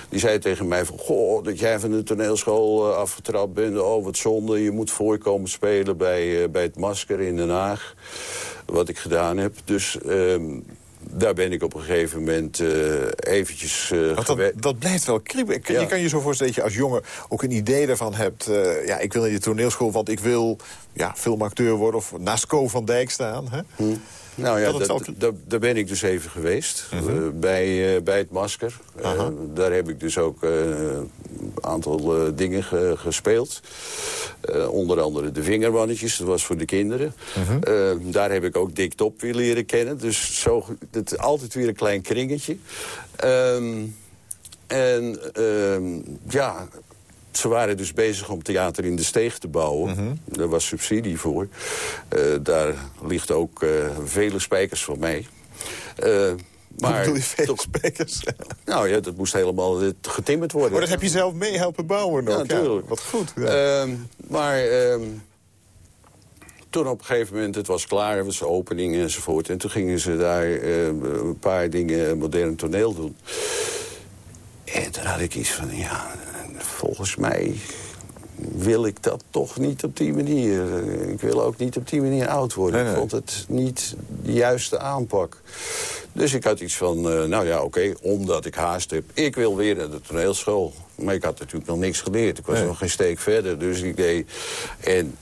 die zei tegen mij van... Goh, dat jij van de toneelschool eh, afgetrapt bent. Oh, wat zonde. Je moet voorkomen spelen bij, bij het Masker in Den Haag. Wat ik gedaan heb. Dus... ehm, daar ben ik op een gegeven moment eh, eventjes uh, dat, dat blijft wel kriebelen. Je Ja. kan je zo voorstellen dat je als jongen ook een idee daarvan hebt... ja, ik wil naar die toneelschool, want ik wil ja, filmacteur worden... of naast Co van Dijk staan. Hè? Nou ja, Dat dat- dat- daar ben ik dus even geweest. eh, bij, eh, bij het Masker. Eh, daar heb ik dus ook eh, aantal dingen ge- gespeeld. Onder andere de vingermannetjes, dat was voor de kinderen. Eh, daar heb ik ook Dick Top weer leren kennen. Dus zo, het is altijd weer een klein kringetje. Ehm, en ehm, ja, ze waren dus bezig om theater in de steeg te bouwen. Daar was subsidie voor. Eh, daar ligt ook eh, vele spijkers van mij. Eh, maar bedoel je, vele toch- spijkers? Nou ja, dat moest helemaal getimmerd worden. Maar dat heb je zelf mee helpen bouwen nog. Ja, natuurlijk. wat goed. Ja. Ehm, maar ehm, toen op een gegeven moment, het was klaar, was de opening enzovoort. En toen gingen ze daar eh, een paar dingen modern toneel doen. En toen had ik iets van, ja, volgens mij wil ik dat toch niet op die manier. Ik wil ook niet op die manier oud worden. Nee, nee. Ik vond het niet de juiste aanpak. Dus ik had iets van, eh, nou ja, oké, omdat ik haast heb. Ik wil weer naar de toneelschool. Maar ik had natuurlijk nog niks geleerd. Ik was Nee. nog geen steek verder. Dus ik deed... En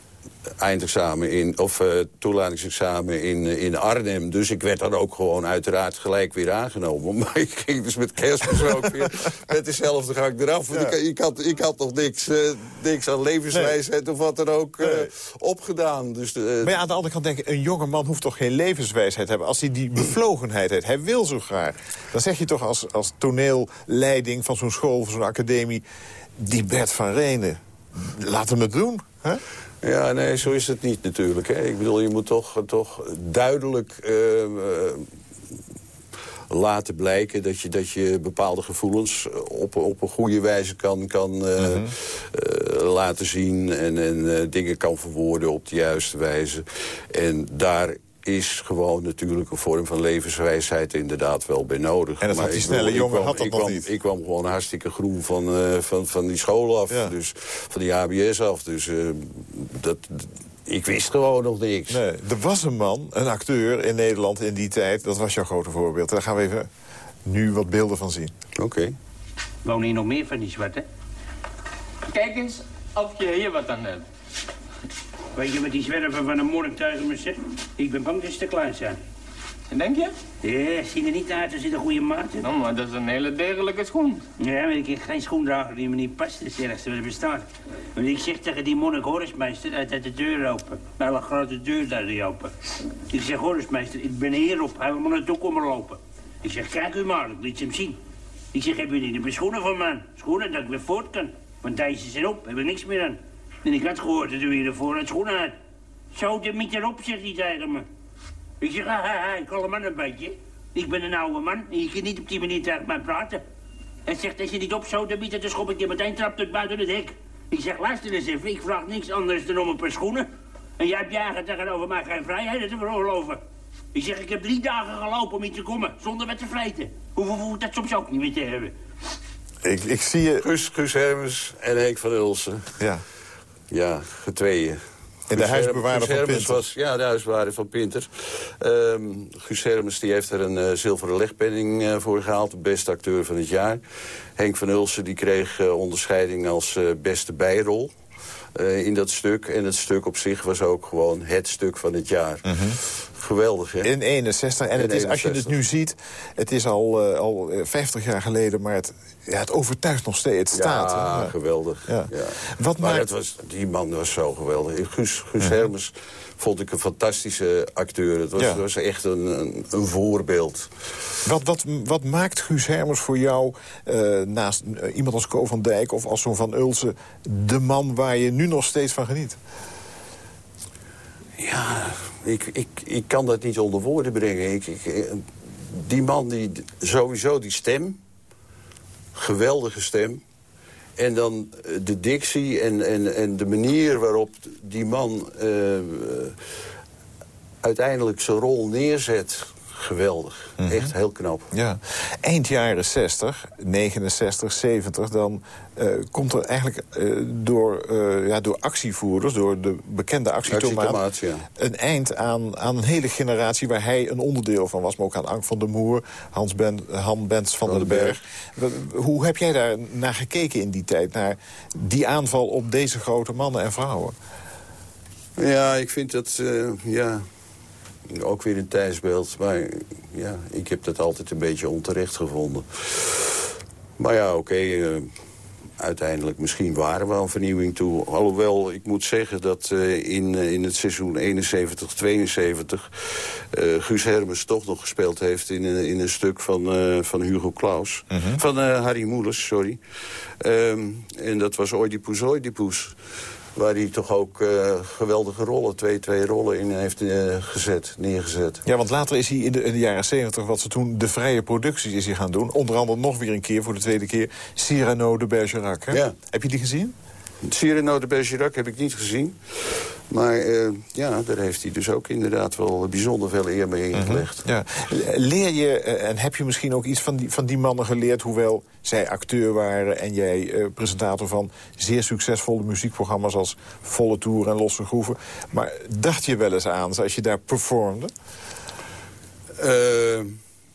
eindexamen in, of eh, toelatingsexamen in, eh, in Arnhem. Dus ik werd dan ook gewoon uiteraard gelijk weer aangenomen. Maar ik ging dus met kerstmis ook weer met dezelfde gang eraf. Want Ja. ik, ik, had, ik had nog niks, eh, niks aan levenswijsheid of wat dan ook Nee. opgedaan. Dus, eh, Maar ja, aan de andere kant denk ik, een jonge man hoeft toch geen levenswijsheid te hebben... als hij die bevlogenheid heeft. Hij wil zo graag. Dan zeg je toch als, als toneelleiding van zo'n school, van zo'n academie... die Bert van Renen, laat hem het doen. Hè? Ja, nee, zo is het niet natuurlijk. Hè. Ik bedoel, je moet toch, toch duidelijk eh, eh, laten blijken... Dat je, dat je bepaalde gevoelens op, op een goede wijze kan, kan eh, eh, laten zien... en, en eh, dingen kan verwoorden op de juiste wijze. En daar is gewoon natuurlijk een vorm van levenswijsheid inderdaad wel bij nodig. En dat had Maar die ik snelle jongen kwam- had dat nog kwam- niet. Ik kwam gewoon hartstikke groen van, eh, van, van die school af. Ja. Dus van die HBS af. Dus eh, dat, ik wist gewoon nog niks. Nee, er was een man, een acteur in Nederland in die tijd... dat was jouw grote voorbeeld. Daar gaan we even nu wat beelden van zien. Oké. Wonen hier nog meer van die zwarte? Kijk eens of je hier wat aan hebt. Weet je wat die zwerven van een morgen tegen me zeggen? Ik ben bang dat ze te klein zijn. Denk je? Ja, zien er niet uit als ze een goede maat hebben. Nou, maar dat is een hele degelijke schoen. Ja, maar ik heb geen schoendrager die me niet past. Dat is het ergste wat er bestaat. Want ik zeg tegen die monnik Horusmeester, uit de deur open. Nou, een grote deur daar die open. Ik zeg, Horusmeester, ik ben hierop. Hij wil me naartoe komen lopen. Ik zeg, kijk u maar, ik liet hem zien. Ik zeg, heb jullie de schoenen van man? Schoenen dat ik weer voort kan. Want deze zijn op, heb ik niks meer aan. En ik had gehoord dat u hier ervoor het schoenen had. Zo, de miet erop, zegt hij tegen me. Ik zeg, ha, ha, ha, ik kalm man een beetje. Ik ben een oude man en je kunt niet op die manier tegen mij praten. Hij zegt, als je niet op zo, dan biedt het, dan schop ik je meteen trap tot buiten het hek. Ik zeg, luister eens even, ik vraag niks anders dan om een paar schoenen. En jij hebt je eigen tegenover mij geen vrijheden te veroorloven. Ik zeg, ik heb drie dagen gelopen om hier te komen, zonder wat te vreten. Hoeveel voelt dat soms ook niet meer te hebben? Ik, ik zie je... Guus, Guus Hermes en Henk van Ulsen. Ja. Ja, getweeën. En de huisbewaarder van Pinter. Was, ja, de huisbewaarder van Pinter. Ehm Guus Hermes die heeft er een eh, zilveren legpenning eh, voor gehaald. De beste acteur van het jaar. Henk van Ulsen die kreeg eh, onderscheiding als beste bijrol. in dat stuk. En het stuk op zich was ook gewoon het stuk van het jaar. Geweldig, hè? In 61. En In het is, als je het 61. nu ziet, het is al, eh, al eh, 50 jaar geleden... maar het, ja, het overtuigt nog steeds. Het staat. hè. Ja, Ja. geweldig. Ja. Wat maar maakt- het was, die man was zo geweldig. Guus, Guus Hermes vond ik een fantastische acteur. Het was, Ja. het was echt een, een, een voorbeeld. Wat, wat, wat maakt Guus Hermers voor jou, eh, naast eh, iemand als Co van Dijk... of als zo'n Van Ulsen, de man waar je nu nog steeds van geniet? Ja, ik, ik, ik kan dat niet onder woorden brengen. Ik, eh, die man, die, sowieso die stem. Geweldige stem. En dan eh, de dictie en, en, en de manier waarop die man eh, uiteindelijk zijn rol neerzet. Geweldig. Echt heel knap. Ja. Eind jaren 60, 69, 70, dan eh, komt er eigenlijk eh, door, eh, ja, door actievoerders... door de bekende actietomaat... Ja. een eind aan, aan een hele generatie waar hij een onderdeel van was... maar ook aan Ank van der Moer, Hans ben, Han Bents van, Van den Berg. Hoe heb jij daar naar gekeken in die tijd? Naar die aanval op deze grote mannen en vrouwen? Ja, ik vind dat, ja, ook weer een tijdsbeeld. Maar ja, ik heb dat altijd een beetje onterecht gevonden. Maar ja, oké, eh, uiteindelijk, misschien waren we aan vernieuwing toe. Alhoewel, ik moet zeggen dat eh, in, eh, in het seizoen 71-72... eh, Guus Hermes toch nog gespeeld heeft in, een- in een stuk van, van Hugo Claus. Van eh, Harry Moelis, sorry. Ehm, en dat was Oedipus Oedipus. Waar hij toch ook eh, geweldige rollen, twee, twee rollen in heeft eh, gezet, neergezet. Ja, want later is hij in de, in de jaren 70, wat ze toen de vrije producties is hij gaan doen. Onder andere nog weer een keer, voor de tweede keer, Cyrano de Bergerac. Hè? Ja. Heb je die gezien? Cyrano de Bergerac heb ik niet gezien. Maar eh, ja, daar heeft hij dus ook inderdaad wel bijzonder veel eer mee ingelegd. Ja. Leer je, eh, en heb je misschien ook iets van die, van die mannen geleerd... hoewel zij acteur waren en jij eh, presentator van zeer succesvolle muziekprogramma's... als Volle Tour en Losse Groeven. Maar dacht je wel eens aan als je daar performde?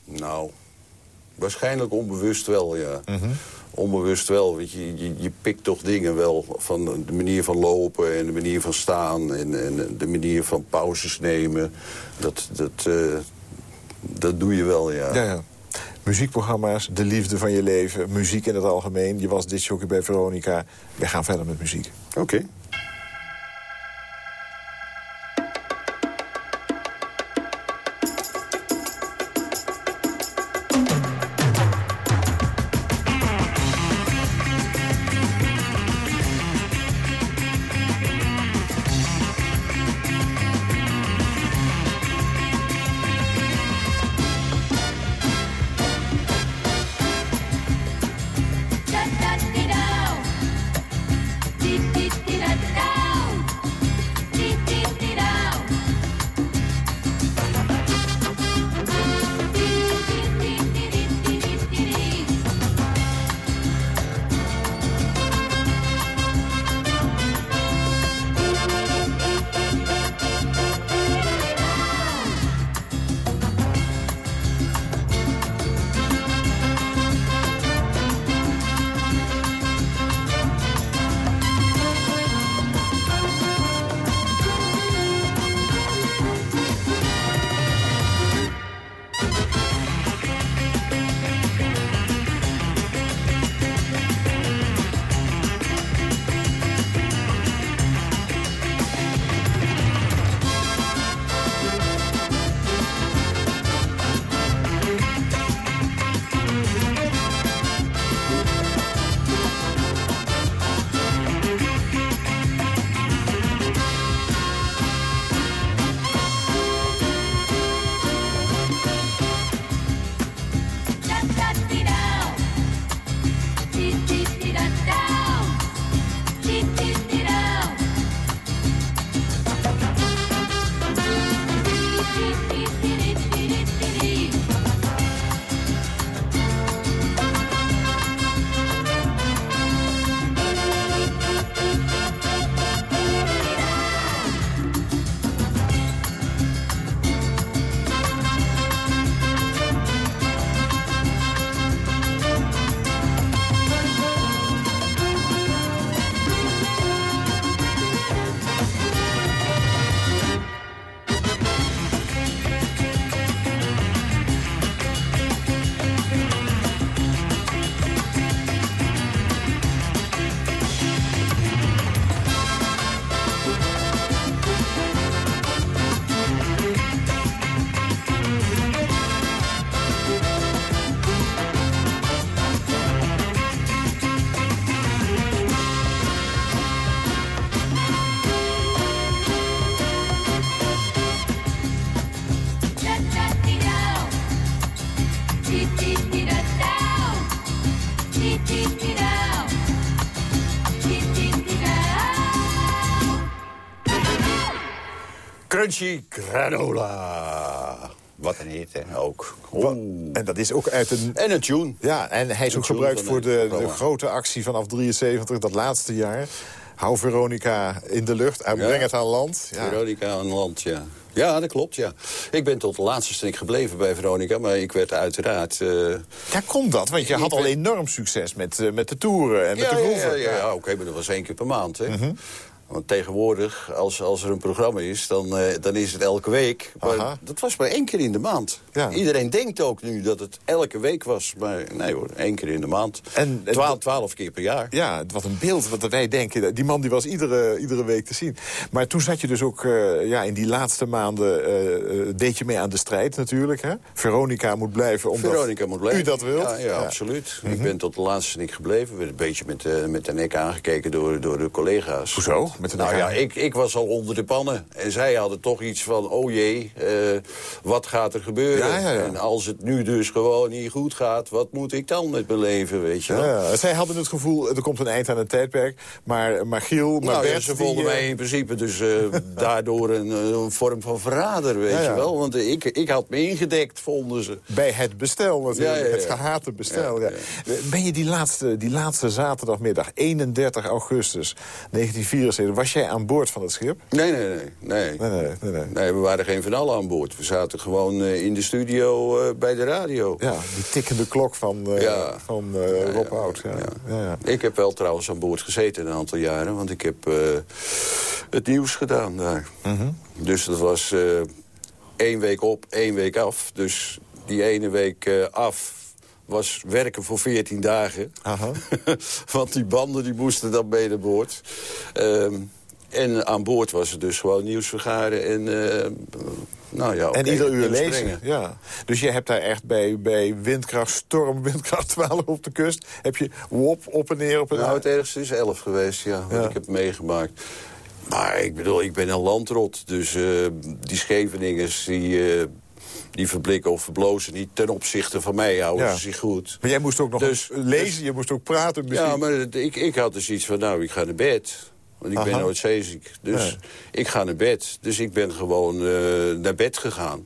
Nou, waarschijnlijk onbewust wel, ja. Onbewust wel, weet je, je, je pikt toch dingen wel van de manier van lopen en de manier van staan en, en de manier van pauzes nemen. Dat, dat, eh, dat doe je wel, ja. Ja, ja. Muziekprogramma's, de liefde van je leven, muziek in het algemeen. Je was disjockey bij Veronica. We gaan verder met muziek. Oké. Crunchy granola. Wat een hit, hè, ook. En dat is ook uit een... En een tune. Ja, en hij is Een ook gebruikt voor de, grote actie vanaf 73, dat laatste jaar. Hou Veronica in de lucht, uitbreng Ja. het aan land. Ja. Veronica aan land, ja. Ja, dat klopt, ja. Ik ben tot de laatste strik gebleven bij Veronica, maar ik werd uiteraard... eh, Ja, komt dat? Want je had al enorm succes met, eh, met de toeren en met de groeven. ja, ja, ja, oké, maar dat was één keer per maand, hè. Mhm. Want tegenwoordig, als, als er een programma is, dan, eh, dan is het elke week. Maar Aha. dat was maar één keer in de maand. Ja. Iedereen denkt ook nu dat het elke week was. Maar nee hoor, één keer in de maand. En- twaalf, twaalf keer per jaar. Ja, wat een beeld wat wij denken. Die man die was iedere, iedere week te zien. Maar toen zat je dus ook eh, ja, in die laatste maanden... eh, deed je mee aan de strijd natuurlijk. Hè? Veronica moet blijven omdat Veronica moet blijven. u dat wilt. Ja, ja, absoluut. Ik ben tot de laatste nik gebleven. Werd een beetje met, met de nek aangekeken door, door de collega's. Hoezo? Met de nou ja, ik, ik was al onder de pannen. En zij hadden toch iets van, oh jee, eh, wat gaat er gebeuren? Ja, ja, ja. En als het nu dus gewoon niet goed gaat, wat moet ik dan met mijn leven, weet je wel? Ja, zij hadden het gevoel, er komt een eind aan het tijdperk. Maar, maar Giel, maar Nou Bert... ze vonden eh, mij in principe dus eh, daardoor een, een vorm van verrader, weet je wel. Want ik, ik had me ingedekt, vonden ze. Bij het bestel natuurlijk, het gehate bestel. Ben je die laatste, die laatste zaterdagmiddag, 31 augustus 1974... was jij aan boord van het schip? Nee, nee, nee. Nee, Nee, nee, nee. nee. Nee, we waren geen van allen aan boord. We zaten gewoon eh, in de studio eh, bij de radio. Ja, die tikkende klok van, eh, Ja. van Rob Hout. Ja. Ja. Ja, Ik heb wel trouwens aan boord gezeten een aantal jaren, want ik heb het nieuws gedaan daar. Mhm. Dus dat was één week op, één week af. Dus die ene week af was werken voor 14 dagen. Aha. want die banden die moesten dan mee naar boord. Ehm, en aan boord was het dus gewoon nieuws vergaren en... eh, nou ja, En ieder uur lezen. brengen. Ja. Dus je hebt daar echt bij, bij windkracht, storm, windkracht 12 op de kust... heb je wop op en neer op en Nou, het ergste is 11 geweest, ja, wat Ja. ik heb meegemaakt. Maar ik bedoel, ik ben een landrot. Dus eh, die Scheveningers, die, eh, die verblikken of verblozen niet... ten opzichte van mij houden Ja. ze zich goed. Maar jij moest ook nog Dus- lezen, je moest ook praten misschien. Ja, maar ik, ik had dus iets van, nou, ik ga naar bed. Want ik ben nooit zeeziek. Dus Nee. ik ga naar bed. Dus ik ben gewoon eh, naar bed gegaan.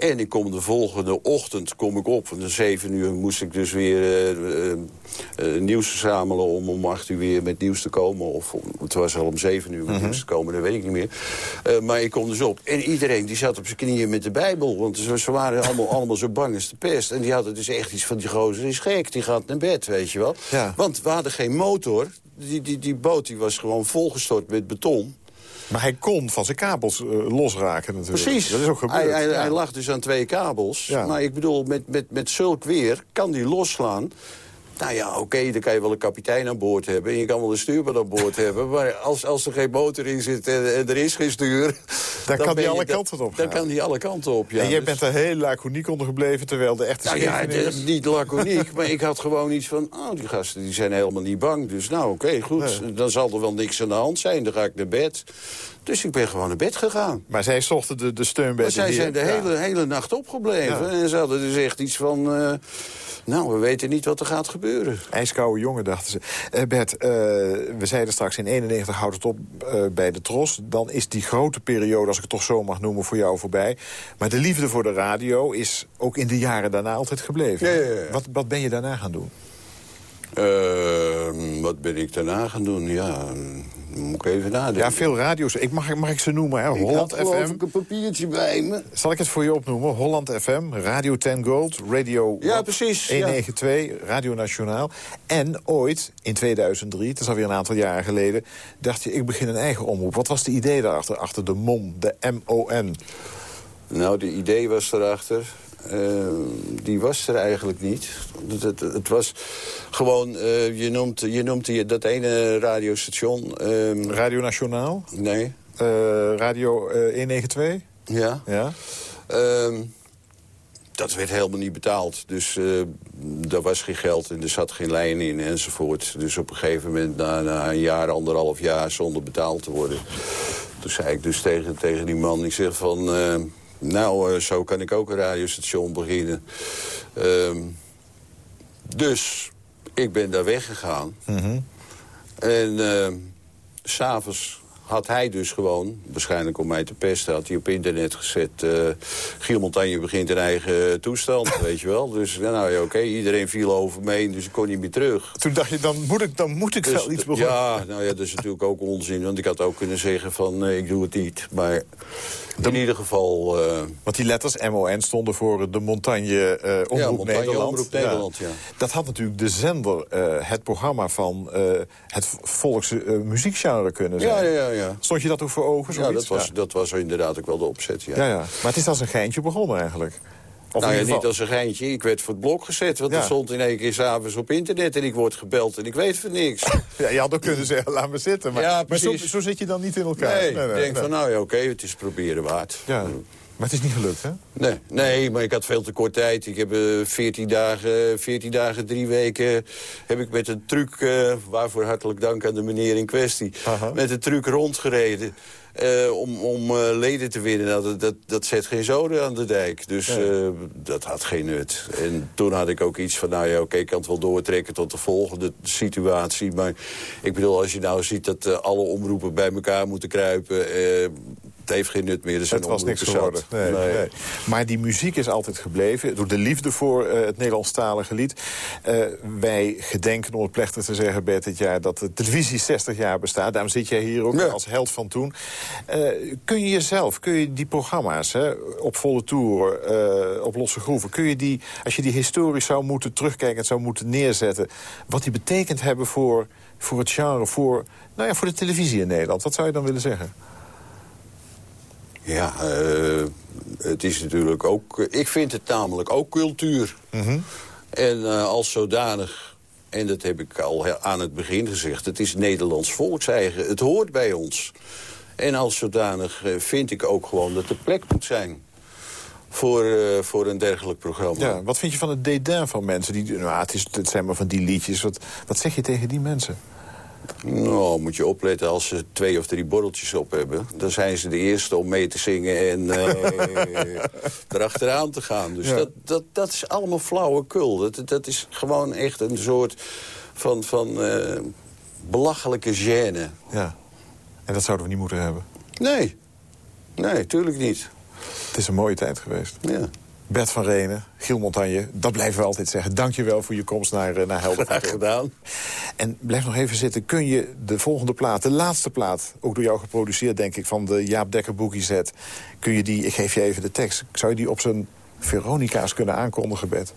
En ik kom de volgende ochtend kom ik op. Om zeven uur moest ik dus weer eh, eh, eh, nieuws verzamelen... om om acht uur weer met nieuws te komen. Of om, het was al om zeven uur met Mhm. nieuws te komen, dat weet ik niet meer. Maar ik kom dus op. En iedereen die zat op zijn knieën met de Bijbel. Want ze, ze waren allemaal, allemaal zo bang als de pest. En die hadden dus echt iets van, die gozer is gek. Die gaat naar bed, weet je wel. Ja. Want we hadden geen motor. Die, die, die boot die was gewoon volgestort met beton. Maar hij kon van zijn kabels eh, losraken natuurlijk. Precies. Dat is ook gebeurd. Hij, hij, ja. hij lag dus aan twee kabels. Ja. Maar ik bedoel, met, met, met zulk weer kan die losslaan. Nou ja, oké, dan kan je wel een kapitein aan boord hebben... en je kan wel een stuurman aan boord hebben... maar als, als er geen motor in zit en, en er is geen stuur... Dan kan die alle kanten op Dan kan die alle kanten op, ja. en jij Dus- bent er heel laconiek onder gebleven... terwijl de echte nou ja, is niet laconiek, maar ik had gewoon iets van... oh, die gasten die zijn helemaal niet bang. Dus nou, oké, goed, Nee. dan zal er wel niks aan de hand zijn. Dan ga ik naar bed. Dus ik ben gewoon naar bed gegaan. Maar zij zochten de, de steun bij Maar zij zijn de Ja. hele, hele nacht opgebleven. Ja. En ze hadden dus echt iets van... eh, nou, we weten niet wat er gaat gebeuren. IJskoude jongen, dachten ze. Eh, Bert, eh, we zeiden straks in 91 houdt het op bij de Tros. Dan is die grote periode, als ik het toch zo mag noemen, voor jou voorbij. Maar de liefde voor de radio is ook in de jaren daarna altijd gebleven. Ja. Wat, wat ben je daarna gaan doen? Ehm, wat ben ik daarna gaan doen? Ja, moet ik even nadenken. Ja, veel radio's. Ik mag, mag ik ze noemen, hè? Ik Holland had geloof FM. ik een papiertje bij me. Zal ik het voor je opnoemen? Holland FM, Radio 10 Gold, Radio Ja, Wat, precies, ja. 192, Radio Nationaal. En ooit, in 2003, het is alweer een aantal jaren geleden... dacht je, ik begin een eigen omroep. Wat was de idee daarachter, achter de MON, de M-O-N? Nou, de idee was erachter. Eh, die was er eigenlijk niet. Het, het, het was gewoon, eh, je, noemt, je noemt die, dat ene radiostation... ehm, Radio Nationaal, nee, eh, Radio eh, 192. ja. Ja. Ehm, dat werd helemaal niet betaald. Dus eh er was geen geld en er zat geen lijn in enzovoort. Dus op een gegeven moment, na, na een jaar, anderhalf jaar... zonder betaald te worden... toen zei ik dus tegen, tegen die man, ik zeg van... nou, eh, zo kan ik ook een radiostation beginnen. Ehm, dus ik ben daar weggegaan. Mhm. En eh, s'avonds had hij dus gewoon, waarschijnlijk om mij te pesten... had hij op internet gezet... eh Giel Montagne begint een eigen toestand, weet je wel. Dus nou ja, oké, iedereen viel over me heen, dus ik kon niet meer terug. Toen dacht je, dan moet ik, dan moet ik Dus wel iets begonnen. Ja, nou ja, dat is natuurlijk ook onzin. Want ik had ook kunnen zeggen van, eh, ik doe het niet. Maar in ieder geval... eh, Want die letters MON stonden voor de Montagne Omroep Ja, Montagne Nederland. Omroep Nederland, ja. Dat had natuurlijk de zender, het programma van het volkse eh, muziekgenre kunnen zijn. ja, ja, ja, ja. Stond je dat ook voor ogen? Ja, zoiets? dat was, Ja. dat was inderdaad ook wel de opzet, ja. Ja, ja. Maar het is als een geintje begonnen eigenlijk. Of nou ja, niet als een geintje. Ik werd voor het blok gezet, want Ja. er stond in één keer s'avonds op internet... en ik word gebeld en ik weet van niks. Ja, je had ook kunnen zeggen, laat me zitten. Maar, Ja, maar zo, zo zit je dan niet in elkaar. Nee, ik denk van nou ja, oké, het is proberen waard. Ja, maar het is niet gelukt, hè? Nee, nee, maar ik had veel te kort tijd. Ik heb eh 14, dagen, 14 dagen, drie weken... heb ik met een truc, eh, waarvoor hartelijk dank aan de meneer in kwestie... met een truc rondgereden. eh, om om leden te winnen, nou, dat, dat, dat zet geen zoden aan de dijk. Dus dat had geen nut. En toen had ik ook iets van, nou ja, oké, ik kan het wel doortrekken tot de volgende situatie. Maar ik bedoel, als je nou ziet dat alle omroepen bij elkaar moeten kruipen... het heeft geen nut meer. Er zijn Het was niks geworden. Nee, nee. Maar die muziek is altijd gebleven. Door de liefde voor eh, het Nederlandstalige lied. Eh, wij gedenken, om het plechtig te zeggen, Bert, dit jaar... dat de televisie 60 jaar bestaat. Daarom zit jij hier ook als held van toen. Eh, kun je jezelf, kun je die programma's hè, op volle toeren, eh, op losse groeven... kun je die, als je die historisch zou moeten terugkijken... en zou moeten neerzetten... wat die betekend hebben voor, voor het genre, voor, nou ja, voor de televisie in Nederland... wat zou je dan willen zeggen? Ja, eh, het is natuurlijk ook... ik vind het namelijk ook cultuur. En eh, als zodanig, en dat heb ik al aan het begin gezegd... het is Nederlands volkseigen, het hoort bij ons. En als zodanig eh, vind ik ook gewoon dat er plek moet zijn... voor, voor een dergelijk programma. Ja, wat vind je van het dédain van mensen? Die, nou, het, is, het zijn maar van die liedjes. Wat, wat zeg je tegen die mensen? Nou, moet je opletten als ze twee of drie borreltjes op hebben. Dan zijn ze de eerste om mee te zingen en eh erachteraan te gaan. Dus Ja. dat, dat, dat is allemaal flauwekul. Dat, dat is gewoon echt een soort van, van eh, belachelijke gêne. Ja, en dat zouden we niet moeten hebben. Nee, nee, tuurlijk niet. Het is een mooie tijd geweest. Ja. Bert van Renen, Giel Montagne, dat blijven we altijd zeggen. Dank je wel voor je komst naar, eh, naar Helder. Graag gedaan. En blijf nog even zitten. Kun je de volgende plaat, de laatste plaat... ook door jou geproduceerd, denk ik, van de Jaap Dekker Boogie Set... kun je die, ik geef je even de tekst... zou je die op zijn Veronica's kunnen aankondigen, Bert?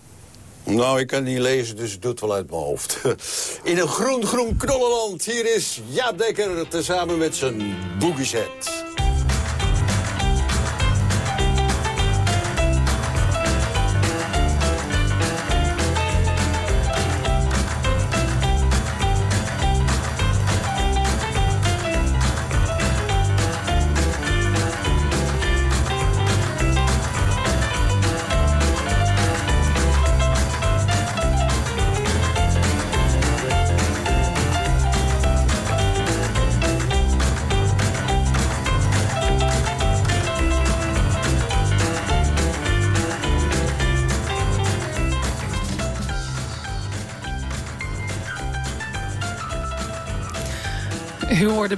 Nou, ik kan niet lezen, dus het wel uit mijn hoofd. In een groen, groen knollenland. Hier is Jaap Dekker tezamen met zijn boogie set.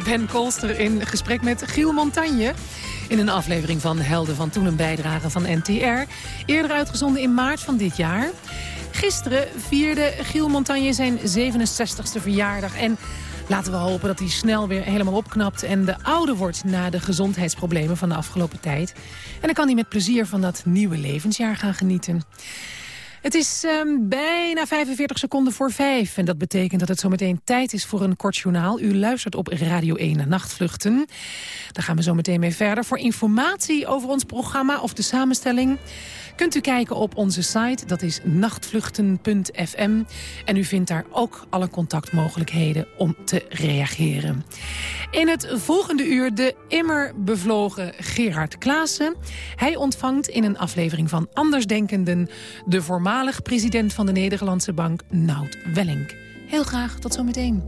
Ben Kolster in gesprek met Giel Montagne... in een aflevering van Helden van Toen, een bijdrage van NTR. Eerder uitgezonden in maart van dit jaar. Gisteren vierde Giel Montagne zijn 67ste verjaardag... en laten we hopen dat hij snel weer helemaal opknapt... en de ouder wordt na de gezondheidsproblemen van de afgelopen tijd. En dan kan hij met plezier van dat nieuwe levensjaar gaan genieten. Het is ehm, bijna 45 seconden voor vijf. En dat betekent dat het zometeen tijd is voor een kort journaal. U luistert op Radio 1 naar Nachtvluchten. Daar gaan we zo meteen mee verder. Voor informatie over ons programma of de samenstelling... kunt u kijken op onze site, dat is nachtvluchten.fm. En u vindt daar ook alle contactmogelijkheden om te reageren. In het volgende uur de immer bevlogen Gerard Klaassen. Hij ontvangt in een aflevering van Andersdenkenden... de voormalig president van de Nederlandse Bank, Nout Welling. Heel graag, tot zometeen.